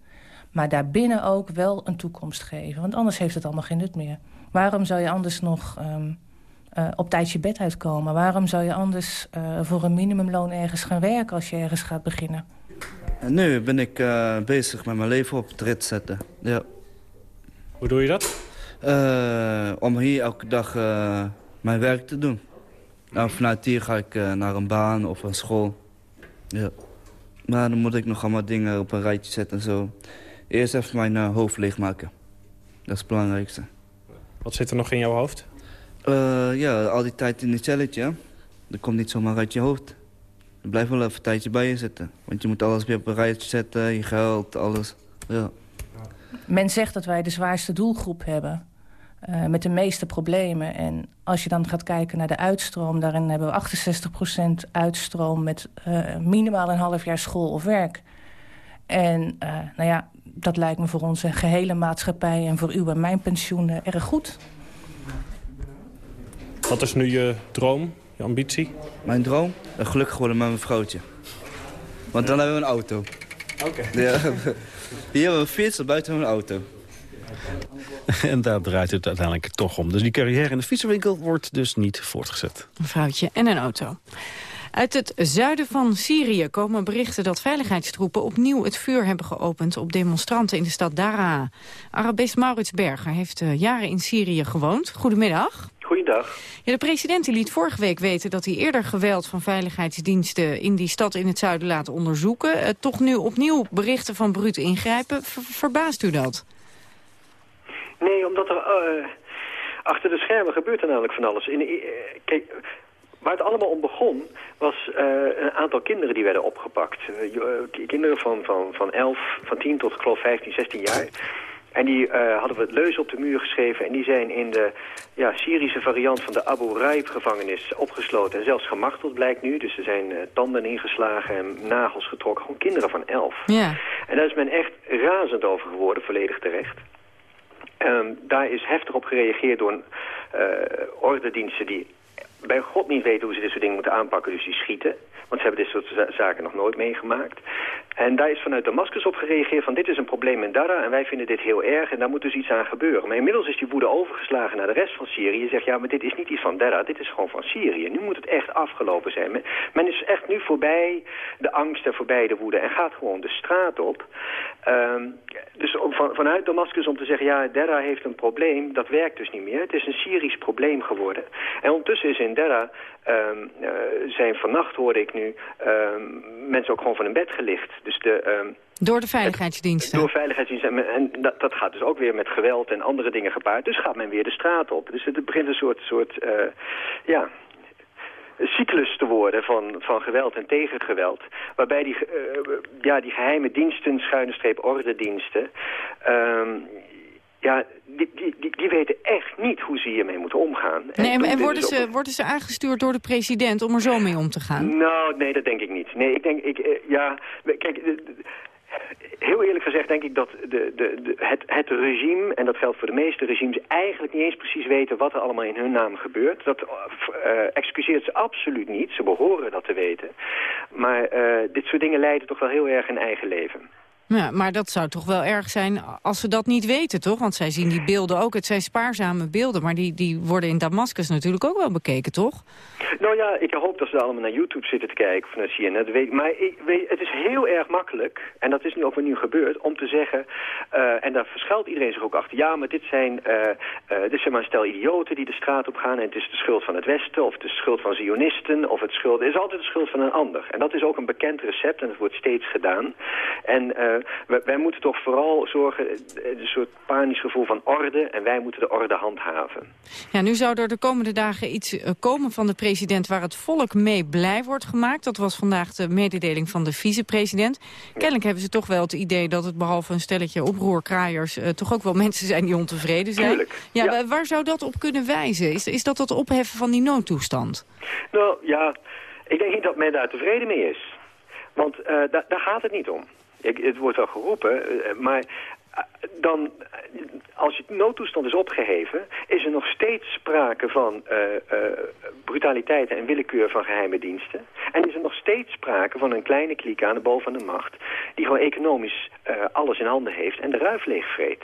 Maar daarbinnen ook wel een toekomst geven. Want anders heeft het allemaal geen nut meer. Waarom zou je anders nog um, uh, op tijd je bed uitkomen? Waarom zou je anders uh, voor een minimumloon ergens gaan werken als je ergens gaat beginnen? En nu ben ik uh, bezig met mijn leven op het rit zetten. Ja. Hoe doe je dat? Om hier elke dag mijn werk te doen. Nou, vanuit hier ga ik naar een baan of een school. Ja. Maar dan moet ik nog allemaal dingen op een rijtje zetten en zo. Eerst even mijn uh, hoofd leegmaken. Dat is het belangrijkste. Wat zit er nog in jouw hoofd? Uh, ja, al die tijd in het celletje. Dat komt niet zomaar uit je hoofd. Er blijft wel even een tijdje bij je zitten. Want je moet alles weer op een rijtje zetten, je geld, alles. Ja. Men zegt dat wij de zwaarste doelgroep hebben. Uh, met de meeste problemen. En als je dan gaat kijken naar de uitstroom... daarin hebben we 68% uitstroom met uh, minimaal een half jaar school of werk. En uh, nou ja, dat lijkt me voor onze gehele maatschappij... en voor u en mijn pensioen erg goed. Wat is nu je droom, je ambitie? Mijn droom? Gelukkig worden met mijn vrouwtje. Want dan hebben we een auto. Oké. Okay. Ja, hier hebben we een fiets, buiten hebben we een auto. En daar draait het uiteindelijk toch om. Dus die carrière in de fietsenwinkel wordt dus niet voortgezet. Een vrouwtje en een auto. Uit het zuiden van Syrië komen berichten dat veiligheidstroepen opnieuw het vuur hebben geopend op demonstranten in de stad Daraa. Arabist Maurits Berger heeft uh, jaren in Syrië gewoond. Goedemiddag. Goeiedag. Ja, de president liet vorige week weten dat hij eerder geweld van veiligheidsdiensten in die stad in het zuiden laat onderzoeken. Uh, toch nu opnieuw berichten van brute ingrijpen. Ver verbaast u dat? Nee, omdat er uh, achter de schermen gebeurt er namelijk van alles. In, uh, kijk, waar het allemaal om begon, was uh, een aantal kinderen die werden opgepakt. Uh, kinderen van, van, van 11, van 10 tot ik geloof 15, 16 jaar. En die uh, hadden we het leus op de muur geschreven. En die zijn in de ja, Syrische variant van de Abu Ghraib-gevangenis opgesloten. En zelfs gemarteld blijkt nu. Dus er zijn uh, tanden ingeslagen en nagels getrokken. Gewoon kinderen van elf. Ja. En daar is men echt razend over geworden, volledig terecht. Um, daar is heftig op gereageerd door uh, ordendiensten die bij God niet weten hoe ze dit soort dingen moeten aanpakken. Dus die schieten. Want ze hebben dit soort zaken nog nooit meegemaakt. En daar is vanuit Damascus op gereageerd van dit is een probleem in Dara en wij vinden dit heel erg en daar moet dus iets aan gebeuren. Maar inmiddels is die woede overgeslagen naar de rest van Syrië. Je zegt ja, maar dit is niet iets van Dara, dit is gewoon van Syrië. Nu moet het echt afgelopen zijn. Men, men is echt nu voorbij de angst en voorbij de woede en gaat gewoon de straat op. Um, dus vanuit Damascus om te zeggen ja, Dara heeft een probleem, dat werkt dus niet meer. Het is een Syrisch probleem geworden. En ondertussen is in Dara um, uh, zijn vannacht hoorde ik nu um, mensen ook gewoon van hun bed gelicht. Dus de, um, door de veiligheidsdiensten? Door veiligheidsdiensten. En dat, dat gaat dus ook weer met geweld en andere dingen gepaard. Dus gaat men weer de straat op. Dus het begint een soort, soort uh, ja, cyclus te worden van, van geweld en tegengeweld. Waarbij die, uh, ja, die geheime diensten, schuine streep ordendiensten... Um, ja, die, die, die, weten echt niet hoe ze hiermee moeten omgaan. Nee, en, en worden, ze, op... worden ze aangestuurd door de president om er zo mee om te gaan? Nou, nee, dat denk ik niet. Nee, ik denk, ik, ja, kijk, heel eerlijk gezegd denk ik dat de, de, de, het, het regime, en dat geldt voor de meeste regimes, eigenlijk niet eens precies weten wat er allemaal in hun naam gebeurt. Dat uh, excuseert ze absoluut niet, ze behoren dat te weten. Maar uh, dit soort dingen leiden toch wel heel erg in eigen leven. Ja, maar dat zou toch wel erg zijn als ze dat niet weten, toch? Want zij zien die beelden ook. Het zijn spaarzame beelden, maar die, die worden in Damascus natuurlijk ook wel bekeken, toch? Nou ja, ik hoop dat ze allemaal naar YouTube zitten te kijken of naar CNN. Maar ik, weet, het is heel erg makkelijk, en dat is nu ook weer nu gebeurd, om te zeggen... Uh, en daar verschuilt iedereen zich ook achter. Ja, maar dit zijn, uh, uh, dit zijn maar een stel idioten die de straat op gaan... en het is de schuld van het Westen, of de schuld van Zionisten... of het, schuld, het is altijd de schuld van een ander. En dat is ook een bekend recept en het wordt steeds gedaan. En wij, wij, moeten toch vooral zorgen, een soort panisch gevoel van orde... en wij moeten de orde handhaven. Ja, nu zou er de komende dagen iets komen van de president... waar het volk mee blij wordt gemaakt. Dat was vandaag de mededeling van de vicepresident. Kennelijk hebben ze toch wel het idee dat het behalve een stelletje oproerkraaiers... Toch ook wel mensen zijn die ontevreden zijn. Tuurlijk, ja, ja. Waar zou dat op kunnen wijzen? Is, is dat het opheffen van die noodtoestand? Nou ja, ik denk niet dat men daar tevreden mee is. Want uh, da daar gaat het niet om. Het wordt wel geroepen, maar dan, als het noodtoestand is opgeheven, is er nog steeds sprake van uh, uh, brutaliteit en willekeur van geheime diensten. En is er nog steeds sprake van een kleine kliek aan de boven de macht, die gewoon economisch alles in handen heeft en de ruif leegvreet.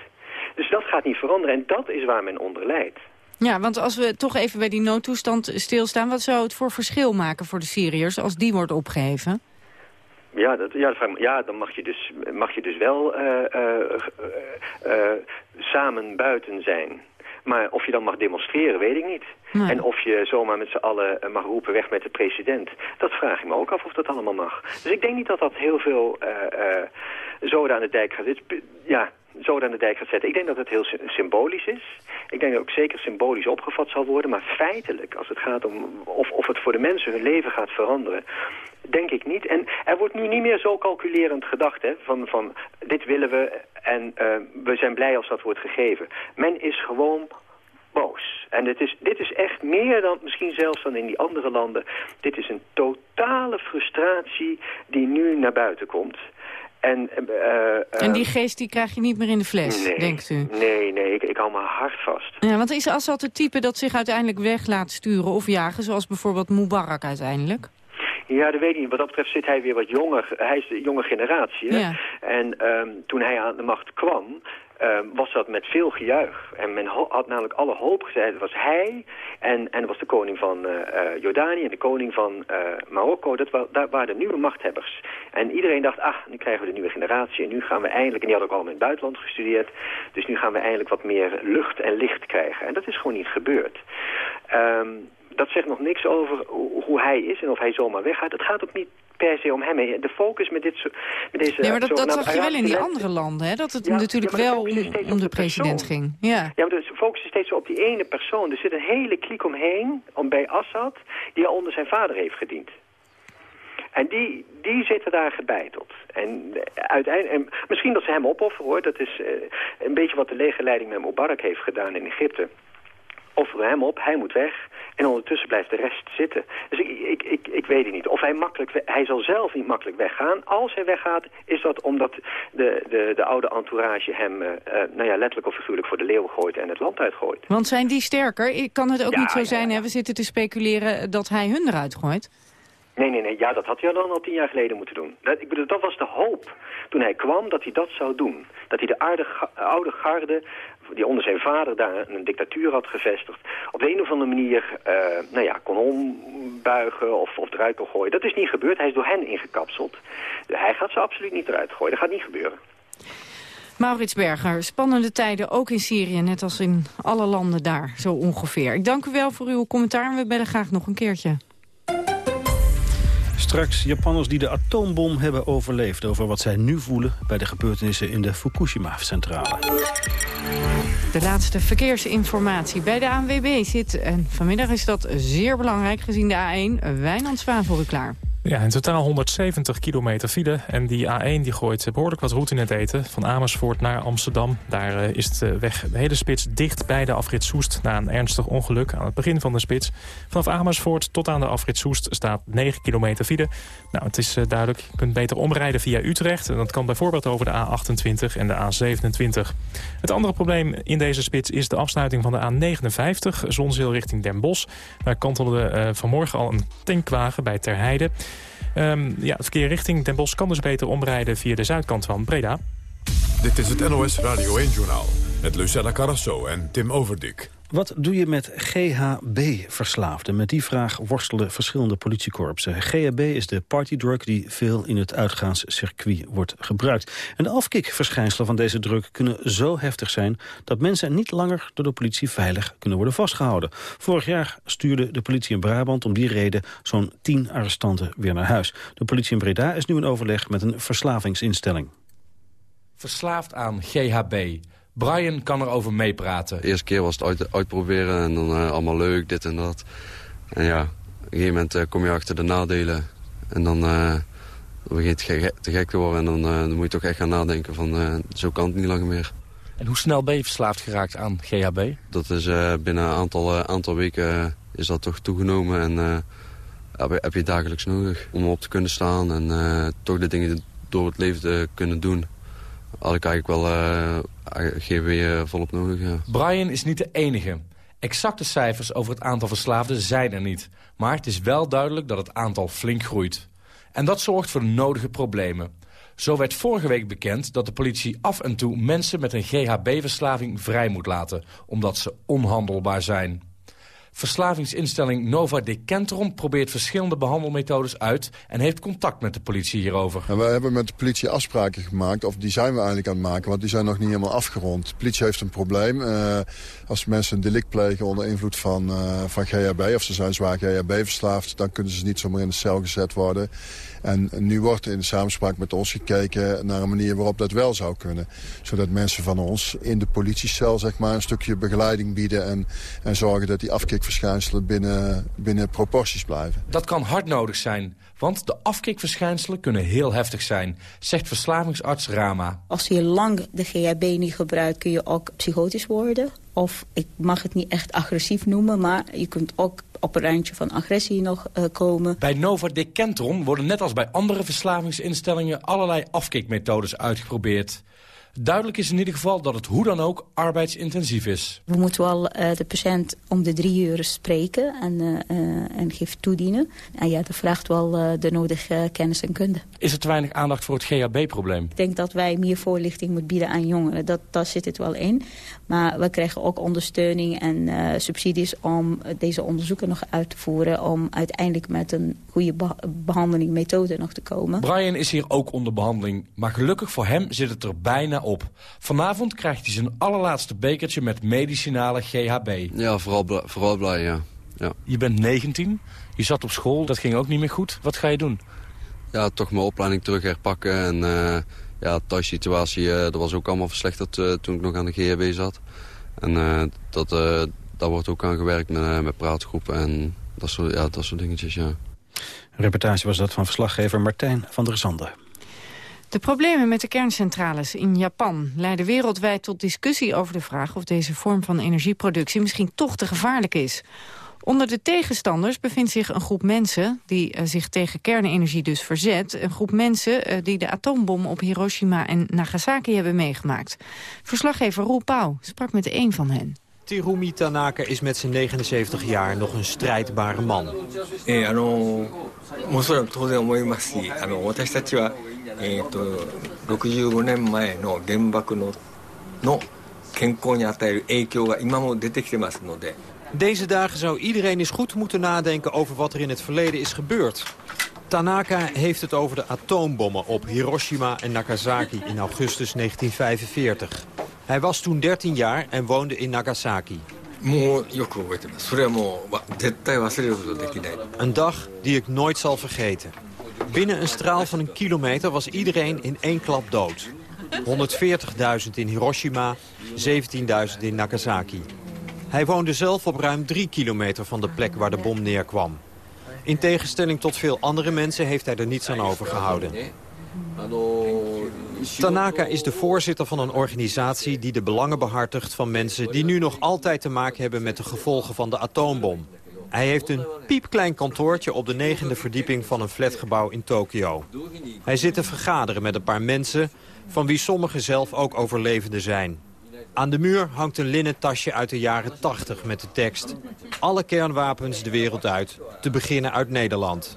Dus dat gaat niet veranderen en dat is waar men onder lijdt. Ja, want als we toch even bij die noodtoestand stilstaan... wat zou het voor verschil maken voor de Syriërs als die wordt opgeheven? Ja, dat, ja, dat, ja, dan mag je dus, mag je dus wel uh, uh, uh, samen buiten zijn. Maar of je dan mag demonstreren, weet ik niet. Nee. En of je zomaar met z'n allen mag roepen weg met de president... dat vraag ik me ook af of dat allemaal mag. Dus ik denk niet dat dat heel veel zoden aan de dijk gaat. Dit, ja, zoden aan de dijk gaat zetten. Ik denk dat het heel symbolisch is. Ik denk dat het ook zeker symbolisch opgevat zal worden. Maar feitelijk, als het gaat om of, of het voor de mensen hun leven gaat veranderen... Denk ik niet. En er wordt nu niet meer zo calculerend gedacht, hè, van, van dit willen we en uh, we zijn blij als dat wordt gegeven. Men is gewoon boos. En dit is, dit is echt meer dan, misschien zelfs dan in die andere landen, dit is een totale frustratie die nu naar buiten komt. En, uh, en die geest die krijg je niet meer in de fles, nee, denkt u? Nee, nee, ik, ik hou me hard vast. Ja, want is Assad het type dat zich uiteindelijk weg laat sturen of jagen... zoals bijvoorbeeld Mubarak uiteindelijk? Ja, dat weet ik niet. Wat dat betreft zit hij weer wat jonger. Hij is de jonge generatie. Hè? Ja. En um, toen hij aan de macht kwam, uh, was dat met veel gejuich. En men had namelijk alle hoop gezegd. Het was hij en, en was de koning van uh, uh, Jordanië en de koning van Marokko. Dat, wa dat waren de nieuwe machthebbers. En iedereen dacht, ah, nu krijgen we de nieuwe generatie. En nu gaan we eindelijk, en die hadden ook allemaal in het buitenland gestudeerd. Dus nu gaan we eindelijk wat meer lucht en licht krijgen. En dat is gewoon niet gebeurd. Um, dat zegt nog niks over hoe hij is en of hij zomaar weggaat. Het gaat ook niet per se om hem. De focus met, dit met deze... Nee, maar dat, dat zag je wel in die andere landen, hè? Dat het natuurlijk wel om, om de president ging. Ja, ja maar de focus is steeds op die ene persoon. Er zit een hele kliek omheen, om bij Assad, die al onder zijn vader heeft gediend. En die, die zitten daar gebeiteld. En, uiteindelijk, en misschien dat ze hem opofferen, hoor. Dat is uh, een beetje wat de legerleiding met Mubarak heeft gedaan in Egypte. Offeren hem op, hij moet weg. En ondertussen blijft de rest zitten. Dus ik, ik, ik, ik weet het niet. Of hij makkelijk... Hij zal zelf niet makkelijk weggaan. Als hij weggaat, is dat omdat de, de, de oude entourage hem... Uh, nou ja, letterlijk of figuurlijk voor de leeuw gooit en het land uitgooit. Want zijn die sterker? Kan het ook niet zo zijn, hè? we zitten te speculeren, dat hij hun eruit gooit? Nee, nee, nee. Ja, dat had hij dan al tien jaar geleden moeten doen. Dat, ik bedoel, dat was de hoop toen hij kwam dat hij dat zou doen. Dat hij de aarde, oude garde, die onder zijn vader daar een dictatuur had gevestigd... op de een of andere manier uh, nou ja, kon ombuigen of, of eruit kon gooien. Dat is niet gebeurd. Hij is door hen ingekapseld. Hij gaat ze absoluut niet eruit gooien. Dat gaat niet gebeuren. Maurits Berger, spannende tijden ook in Syrië, net als in alle landen daar, zo ongeveer. Ik dank u wel voor uw commentaar en we bellen graag nog een keertje. Straks Japanners die de atoombom hebben overleefd... over wat zij nu voelen bij de gebeurtenissen in de Fukushima-centrale. De laatste verkeersinformatie bij de ANWB zit... en vanmiddag is dat zeer belangrijk gezien de A1 Wijnand voor u klaar. Ja, in totaal 170 kilometer file. En die A1 die gooit behoorlijk wat route in het eten. Van Amersfoort naar Amsterdam. Daar uh, is de weg de hele spits dicht bij de afrit Soest... na een ernstig ongeluk aan het begin van de spits. Vanaf Amersfoort tot aan de afrit Soest staat 9 kilometer file. Nou, het is uh, duidelijk, je kunt beter omrijden via Utrecht. En dat kan bijvoorbeeld over de A28 en de A27. Het andere probleem in deze spits is de afsluiting van de A59... Zonzeel richting Den Bosch. Daar kantelde vanmorgen al een tankwagen bij Terheide... Um, ja, het verkeer richting Den Bosch kan dus beter omrijden via de zuidkant van Breda. Dit is het NOS Radio 1-journaal met Lucella Carrasso en Tim Overdik. Wat doe je met GHB-verslaafden? Met die vraag worstelen verschillende politiekorpsen. GHB is de partydrug die veel in het uitgaanscircuit wordt gebruikt. En de afkikverschijnselen van deze drug kunnen zo heftig zijn... dat mensen niet langer door de politie veilig kunnen worden vastgehouden. Vorig jaar stuurde de politie in Brabant om die reden... zo'n tien arrestanten weer naar huis. De politie in Breda is nu in overleg met een verslavingsinstelling. Verslaafd aan GHB Brian kan erover meepraten. De eerste keer was het uitproberen en dan uh, allemaal leuk, dit en dat. En ja, op een gegeven moment uh, kom je achter de nadelen. En dan uh, begint het te gek te worden. En dan, dan, moet je toch echt gaan nadenken van zo kan het niet langer meer. En hoe snel ben je verslaafd geraakt aan GHB? Dat is binnen een aantal, aantal weken is dat toch toegenomen. En heb, heb, je dagelijks nodig om op te kunnen staan. En toch de dingen door het leven te kunnen doen had ik eigenlijk wel uh, eh, GW volop nodig. Ja. Brian is niet de enige. Exacte cijfers over het aantal verslaafden zijn er niet. Maar het is wel duidelijk dat het aantal flink groeit. En dat zorgt voor de nodige problemen. Zo werd vorige week bekend dat de politie af en toe mensen met een GHB-verslaving vrij moet laten, omdat ze onhandelbaar zijn. Verslavingsinstelling Nova Decentrum probeert verschillende behandelmethodes uit... en heeft contact met de politie hierover. En we hebben met de politie afspraken gemaakt, of die zijn we eigenlijk aan het maken... want die zijn nog niet helemaal afgerond. De politie heeft een probleem. Uh, als mensen een delict plegen onder invloed van, uh, van GHB... of ze zijn zwaar GHB-verslaafd... dan kunnen ze niet zomaar in de cel gezet worden. En nu wordt in samenspraak met ons gekeken naar een manier waarop dat wel zou kunnen. Zodat mensen van ons in de politiecel zeg maar, een stukje begeleiding bieden... en, en zorgen dat die afkikverschijnselen binnen, binnen proporties blijven. Dat kan hard nodig zijn, want de afkikverschijnselen kunnen heel heftig zijn... zegt verslavingsarts Rama. Als je lang de GHB niet gebruikt kun je ook psychotisch worden. Of ik mag het niet echt agressief noemen, maar je kunt ook op een randje van agressie nog uh, komen. Bij Nova Decentron worden net als bij andere verslavingsinstellingen allerlei afkikmethodes uitgeprobeerd. Duidelijk is in ieder geval dat het hoe dan ook arbeidsintensief is. We moeten wel uh, de patiënt om de drie uur spreken en, uh, en gift toedienen. En ja, dat vraagt wel de nodige kennis en kunde. Is er te weinig aandacht voor het GHB-probleem? Ik denk dat wij meer voorlichting moeten bieden aan jongeren. Dat, daar zit het wel in. Maar we krijgen ook ondersteuning en subsidies om deze onderzoeken nog uit te voeren... om uiteindelijk met een goede behandeling, methode nog te komen. Brian is hier ook onder behandeling. Maar gelukkig voor hem zit het er bijna op. Vanavond krijgt hij zijn allerlaatste bekertje met medicinale GHB. Ja, vooral, vooral blij, ja. Ja. Je bent 19, je zat op school, dat ging ook niet meer goed. Wat ga je doen? Ja, toch mijn opleiding terug herpakken. En uh, ja, de thuissituatie, uh, dat was ook allemaal verslechterd uh, toen ik nog aan de GHB zat. En dat, daar wordt ook aan gewerkt met, met praatgroepen en dat soort, ja, dat soort dingetjes, ja. Een reportage was dat van verslaggever Martijn van der Zanden. De problemen met de kerncentrales in Japan leiden wereldwijd tot discussie over de vraag of deze vorm van energieproductie misschien toch te gevaarlijk is. Onder de tegenstanders bevindt zich een groep mensen die uh, zich tegen kernenergie dus verzet. Een groep mensen uh, die de atoombom op Hiroshima en Nagasaki hebben meegemaakt. Verslaggever Roel Pauw sprak met een van hen. Terumi Tanaka is met zijn 79 jaar nog een strijdbare man. Deze dagen zou iedereen eens goed moeten nadenken over wat er in het verleden is gebeurd. Tanaka heeft het over de atoombommen op Hiroshima en Nagasaki in augustus 1945. Hij was toen 13 jaar en woonde in Nagasaki. Een dag die ik nooit zal vergeten. Binnen een straal van een kilometer was iedereen in één klap dood. 140.000 in Hiroshima, 17.000 in Nagasaki. Hij woonde zelf op ruim drie kilometer van de plek waar de bom neerkwam. In tegenstelling tot veel andere mensen heeft hij er niets aan overgehouden. Tanaka is de voorzitter van een organisatie die de belangen behartigt van mensen... die nu nog altijd te maken hebben met de gevolgen van de atoombom. Hij heeft een piepklein kantoortje op de negende verdieping van een flatgebouw in Tokio. Hij zit te vergaderen met een paar mensen, van wie sommigen zelf ook overlevenden zijn. Aan de muur hangt een linnen tasje uit de jaren 80 met de tekst... Alle kernwapens de wereld uit, te beginnen uit Nederland.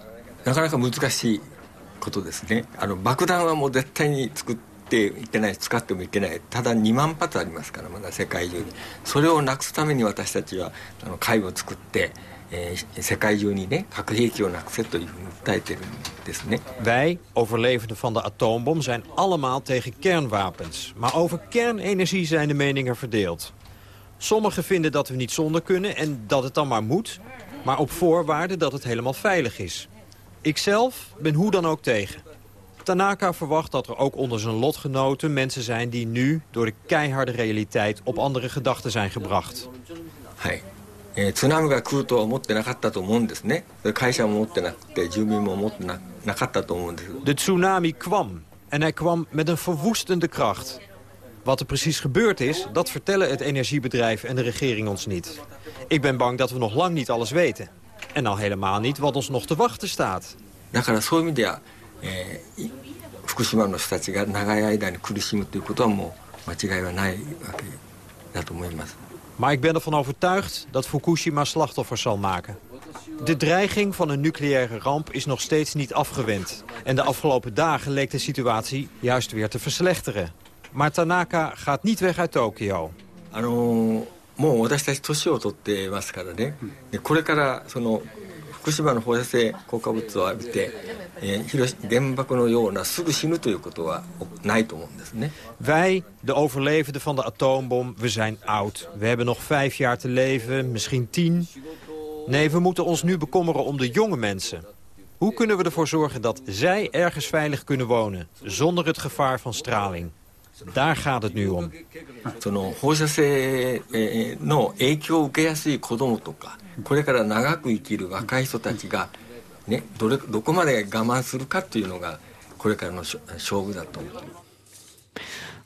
なかなか難しいことですね。あの爆弾はもう絶対に作っていけない、使ってもいけない。ただ2万発ありますから、まだ世界中に。それをなくすために私たちはあの会を作って、えー、世界中にね核兵器をなくせというふうに訴えてるんですね。Wij, overlevenden van de atoombom, zijn allemaal tegen kernwapens. Maar over kernenergie zijn de meningen verdeeld. Sommigen vinden dat we niet zonder kunnen en dat het dan maar moet. Maar op voorwaarde dat het helemaal veilig is. Ikzelf ben hoe dan ook tegen. Tanaka verwacht dat er ook onder zijn lotgenoten mensen zijn die nu door de keiharde realiteit op andere gedachten zijn gebracht. Hey. えー、津波が来るとは思ってなかったと思うんですね会社も思ってなくて住民も思ってななかったと思うんです De tsunami kwam en hij kwam met een verwoestende kracht. Wat er precies gebeurd is, dat vertellen het energiebedrijf en de regering ons niet. Ik ben bang dat we nog lang niet alles weten. En al helemaal niet wat ons nog te wachten staat. Maar ik ben ervan overtuigd dat Fukushima slachtoffers zal maken. De dreiging van een nucleaire ramp is nog steeds niet afgewend. En de afgelopen dagen leek de situatie juist weer te verslechteren. Maar Tanaka gaat niet weg uit Tokio. もう私たち年を取ってますからね。でこれからその福島の放射性効果物を浴びて、えー、原爆のようなすぐ死ぬということはないと思うんですね。Wij, de overlevenden van de atoombom, we zijn oud. We hebben nog vijf jaar te leven, misschien tien. Nee, we moeten ons nu bekommeren om de jonge mensen. Hoe kunnen we ervoor zorgen dat zij ergens veilig kunnen wonen, zonder het gevaar van straling? Daar gaat het nu om.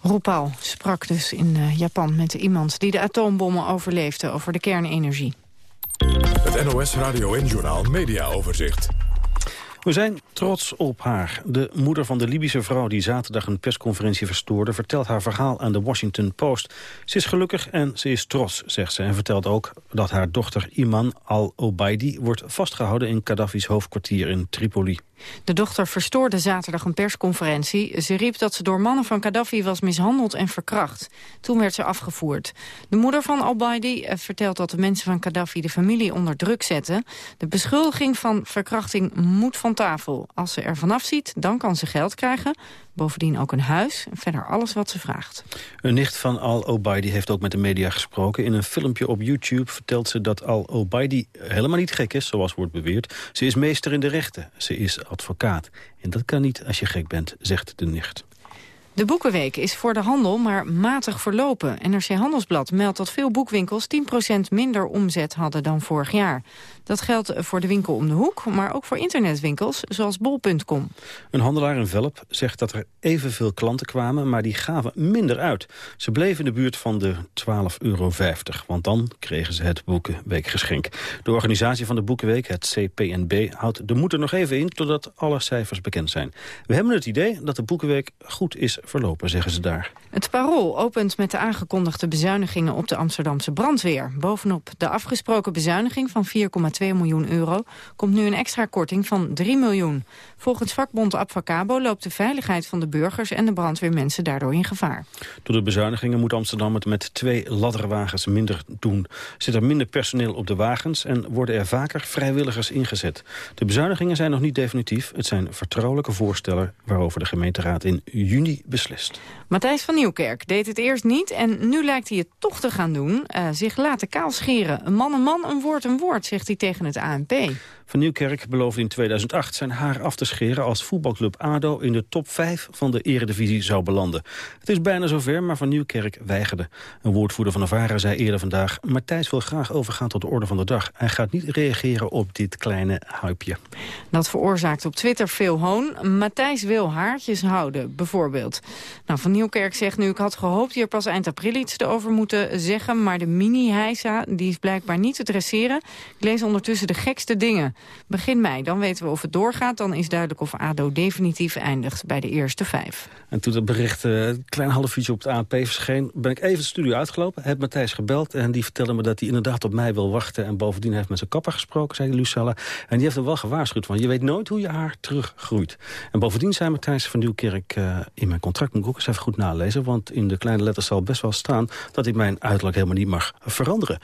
Roepal sprak dus in eh, Japan met iemand die de atoombommen overleefde over de kernenergie. Het NOS Radio en Journal Media Overzicht. We zijn trots op haar. De moeder van de Libische vrouw die zaterdag een persconferentie verstoorde... vertelt haar verhaal aan de Washington Post. Ze is gelukkig en ze is trots, zegt ze. En vertelt ook dat haar dochter Iman al-Obaidi... wordt vastgehouden in Gaddafi's hoofdkwartier in Tripoli. De dochter verstoorde zaterdag een persconferentie. Ze riep dat ze door mannen van Gaddafi was mishandeld en verkracht. Toen werd ze afgevoerd. De moeder van al-Baidi eh, vertelt dat de mensen van Gaddafi de familie onder druk zetten. De beschuldiging van verkrachting moet van van tafel. Als ze er vanaf ziet, dan kan ze geld krijgen. Bovendien ook een huis en verder alles wat ze vraagt. Een nicht van Al-Obaidi heeft ook met de media gesproken. In een filmpje op YouTube vertelt ze dat Al-Obaidi helemaal niet gek is, zoals wordt beweerd. Ze is meester in de rechten. Ze is advocaat. En dat kan niet als je gek bent, zegt de nicht. De Boekenweek is voor de handel maar matig verlopen. NRC Handelsblad meldt dat veel boekwinkels 10% minder omzet hadden dan vorig jaar. Dat geldt voor de winkel om de hoek, maar ook voor internetwinkels zoals bol.com. Een handelaar in Velp zegt dat er evenveel klanten kwamen, maar die gaven minder uit. Ze bleven in de buurt van de 12,50 euro, want dan kregen ze het Boekenweekgeschenk. De organisatie van de Boekenweek, het CPNB, houdt de moed er nog even in totdat alle cijfers bekend zijn. We hebben het idee dat de Boekenweek goed is verlopen, zeggen ze daar. Het Parool opent met de aangekondigde bezuinigingen op de Amsterdamse brandweer. Bovenop de afgesproken bezuiniging van 4,2 miljoen euro... komt nu een extra korting van 3 miljoen. Volgens vakbond Abfacabo loopt de veiligheid van de burgers... en de brandweermensen daardoor in gevaar. Door de bezuinigingen moet Amsterdam het met twee ladderwagens minder doen. Zit er minder personeel op de wagens... en worden er vaker vrijwilligers ingezet. De bezuinigingen zijn nog niet definitief. Het zijn vertrouwelijke voorstellen waarover de gemeenteraad in juni beslist. Matthijs van Nieuwkerk deed het eerst niet en nu lijkt hij het toch te gaan doen. Uh, zich laten kaal scheren. Een man een man, een woord een woord, zegt hij tegen het ANP. Van Nieuwkerk beloofde in 2008 zijn haar af te scheren... als voetbalclub ADO in de top 5 van de eredivisie zou belanden. Het is bijna zover, maar Van Nieuwkerk weigerde. Een woordvoerder van de VARA zei eerder vandaag... Matthijs wil graag overgaan tot de orde van de dag. Hij gaat niet reageren op dit kleine hypeje. Dat veroorzaakt op Twitter veel hoon. Matthijs wil haartjes houden, bijvoorbeeld. Nou, Van Nieuwkerk zegt nu... ik had gehoopt hier pas eind april iets over moeten zeggen... maar de mini-heisa die is blijkbaar niet te dresseren. Ik lees ondertussen de gekste dingen. Begin mei, dan weten we of het doorgaat. Dan is duidelijk of ADO definitief eindigt bij de eerste vijf. En toen het bericht uh, een klein half uurtje op het ANP verscheen... ben ik even de studio uitgelopen, heb Matthijs gebeld... en die vertelde me dat hij inderdaad op mij wil wachten... en bovendien heeft met zijn kapper gesproken, zei Lucella. En die heeft er wel gewaarschuwd van... je weet nooit hoe je haar teruggroeit. En bovendien zei Matthijs van Nieuwkerk... Uh, in mijn contract moet ik ook eens even goed nalezen... want in de kleine letters zal best wel staan... dat ik mijn uiterlijk helemaal niet mag veranderen.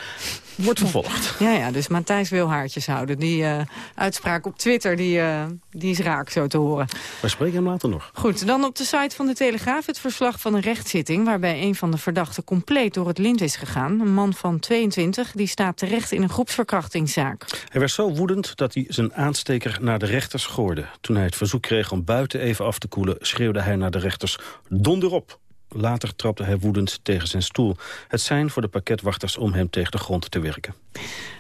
Wordt vervolgd. Ja, ja dus Matthijs wil haartjes houden. Die uh, uitspraak op Twitter, die, uh, die is raak zo te horen. We spreken hem later nog. Goed, dan op de site van de Telegraaf het verslag van een rechtszitting... waarbij een van de verdachten compleet door het lint is gegaan. Een man van 22, die staat terecht in een groepsverkrachtingszaak. Hij werd zo woedend dat hij zijn aansteker naar de rechters gooide. Toen hij het verzoek kreeg om buiten even af te koelen... schreeuwde hij naar de rechters, donder op! Later trapte hij woedend tegen zijn stoel. Het zijn voor de pakketwachters om hem tegen de grond te werken.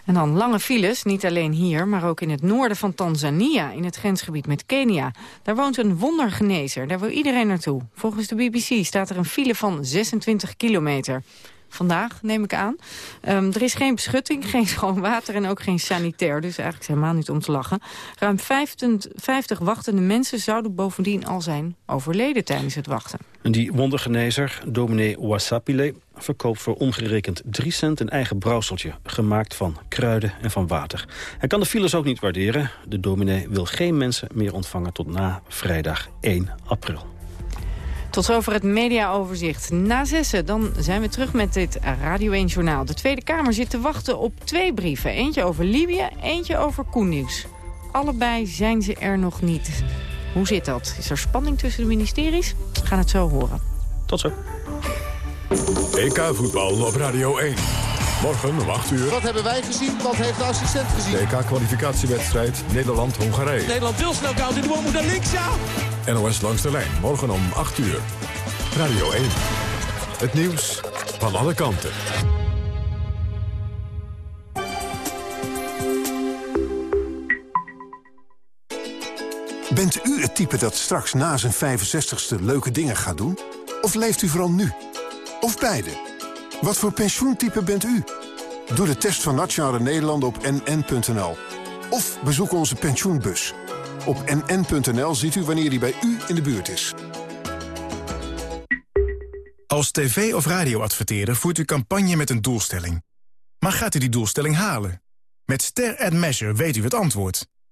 En dan lange files, niet alleen hier, maar ook in het noorden van Tanzania... in het grensgebied met Kenia. Daar woont een wondergenezer, daar wil iedereen naartoe. Volgens de BBC staat er een file van 26 kilometer vandaag, neem ik aan. Um, er is geen beschutting, geen schoon water en ook geen sanitair. Dus eigenlijk helemaal niet om te lachen. Ruim 50, 50 wachtende mensen zouden bovendien al zijn overleden tijdens het wachten. En die wondergenezer, dominee Wasapile, verkoopt voor ongerekend 3 cent een eigen brouwseltje... gemaakt van kruiden en van water. Hij kan de files ook niet waarderen. De dominee wil geen mensen meer ontvangen tot na vrijdag 1 april. Tot zover het mediaoverzicht. Na zessen, dan zijn we terug met dit Radio 1 Journaal. De Tweede Kamer zit te wachten op twee brieven. Eentje over Libië, eentje over Koennieuws. Allebei zijn ze er nog niet. Hoe zit dat? Is er spanning tussen de ministeries? We gaan het zo horen. Tot zo. EK-voetbal op Radio 1. Morgen om 8 uur. Wat hebben wij gezien? Wat heeft de assistent gezien? De EK-kwalificatiewedstrijd Nederland-Hongarije. Nederland wil snel koud in de moet naar links, ja! NOS langs de lijn, morgen om 8 uur. Radio 1. Het nieuws van alle kanten. Bent u het type dat straks na zijn 65ste leuke dingen gaat doen? Of leeft u vooral nu? Of beide? Wat voor pensioentype bent u? Doe de test van Nationale Nederlanden op nn.nl. Of bezoek onze pensioenbus. Op nn.nl ziet u wanneer die bij u in de buurt is. Als tv- of radioadverteerder voert u campagne met een doelstelling. Maar gaat u die doelstelling halen? Met Ster Ad Measure weet u het antwoord.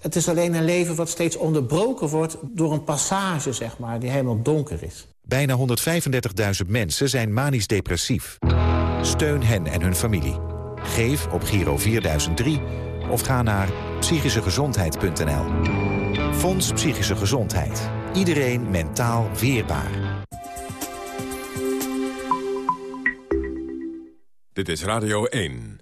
Het is alleen een leven wat steeds onderbroken wordt... door een passage, zeg maar, die helemaal donker is. Bijna 135.000 mensen zijn manisch depressief. Steun hen en hun familie. Geef op Giro 4003 of ga naar psychischegezondheid.nl. Fonds Psychische Gezondheid. Iedereen mentaal weerbaar. Dit is Radio 1.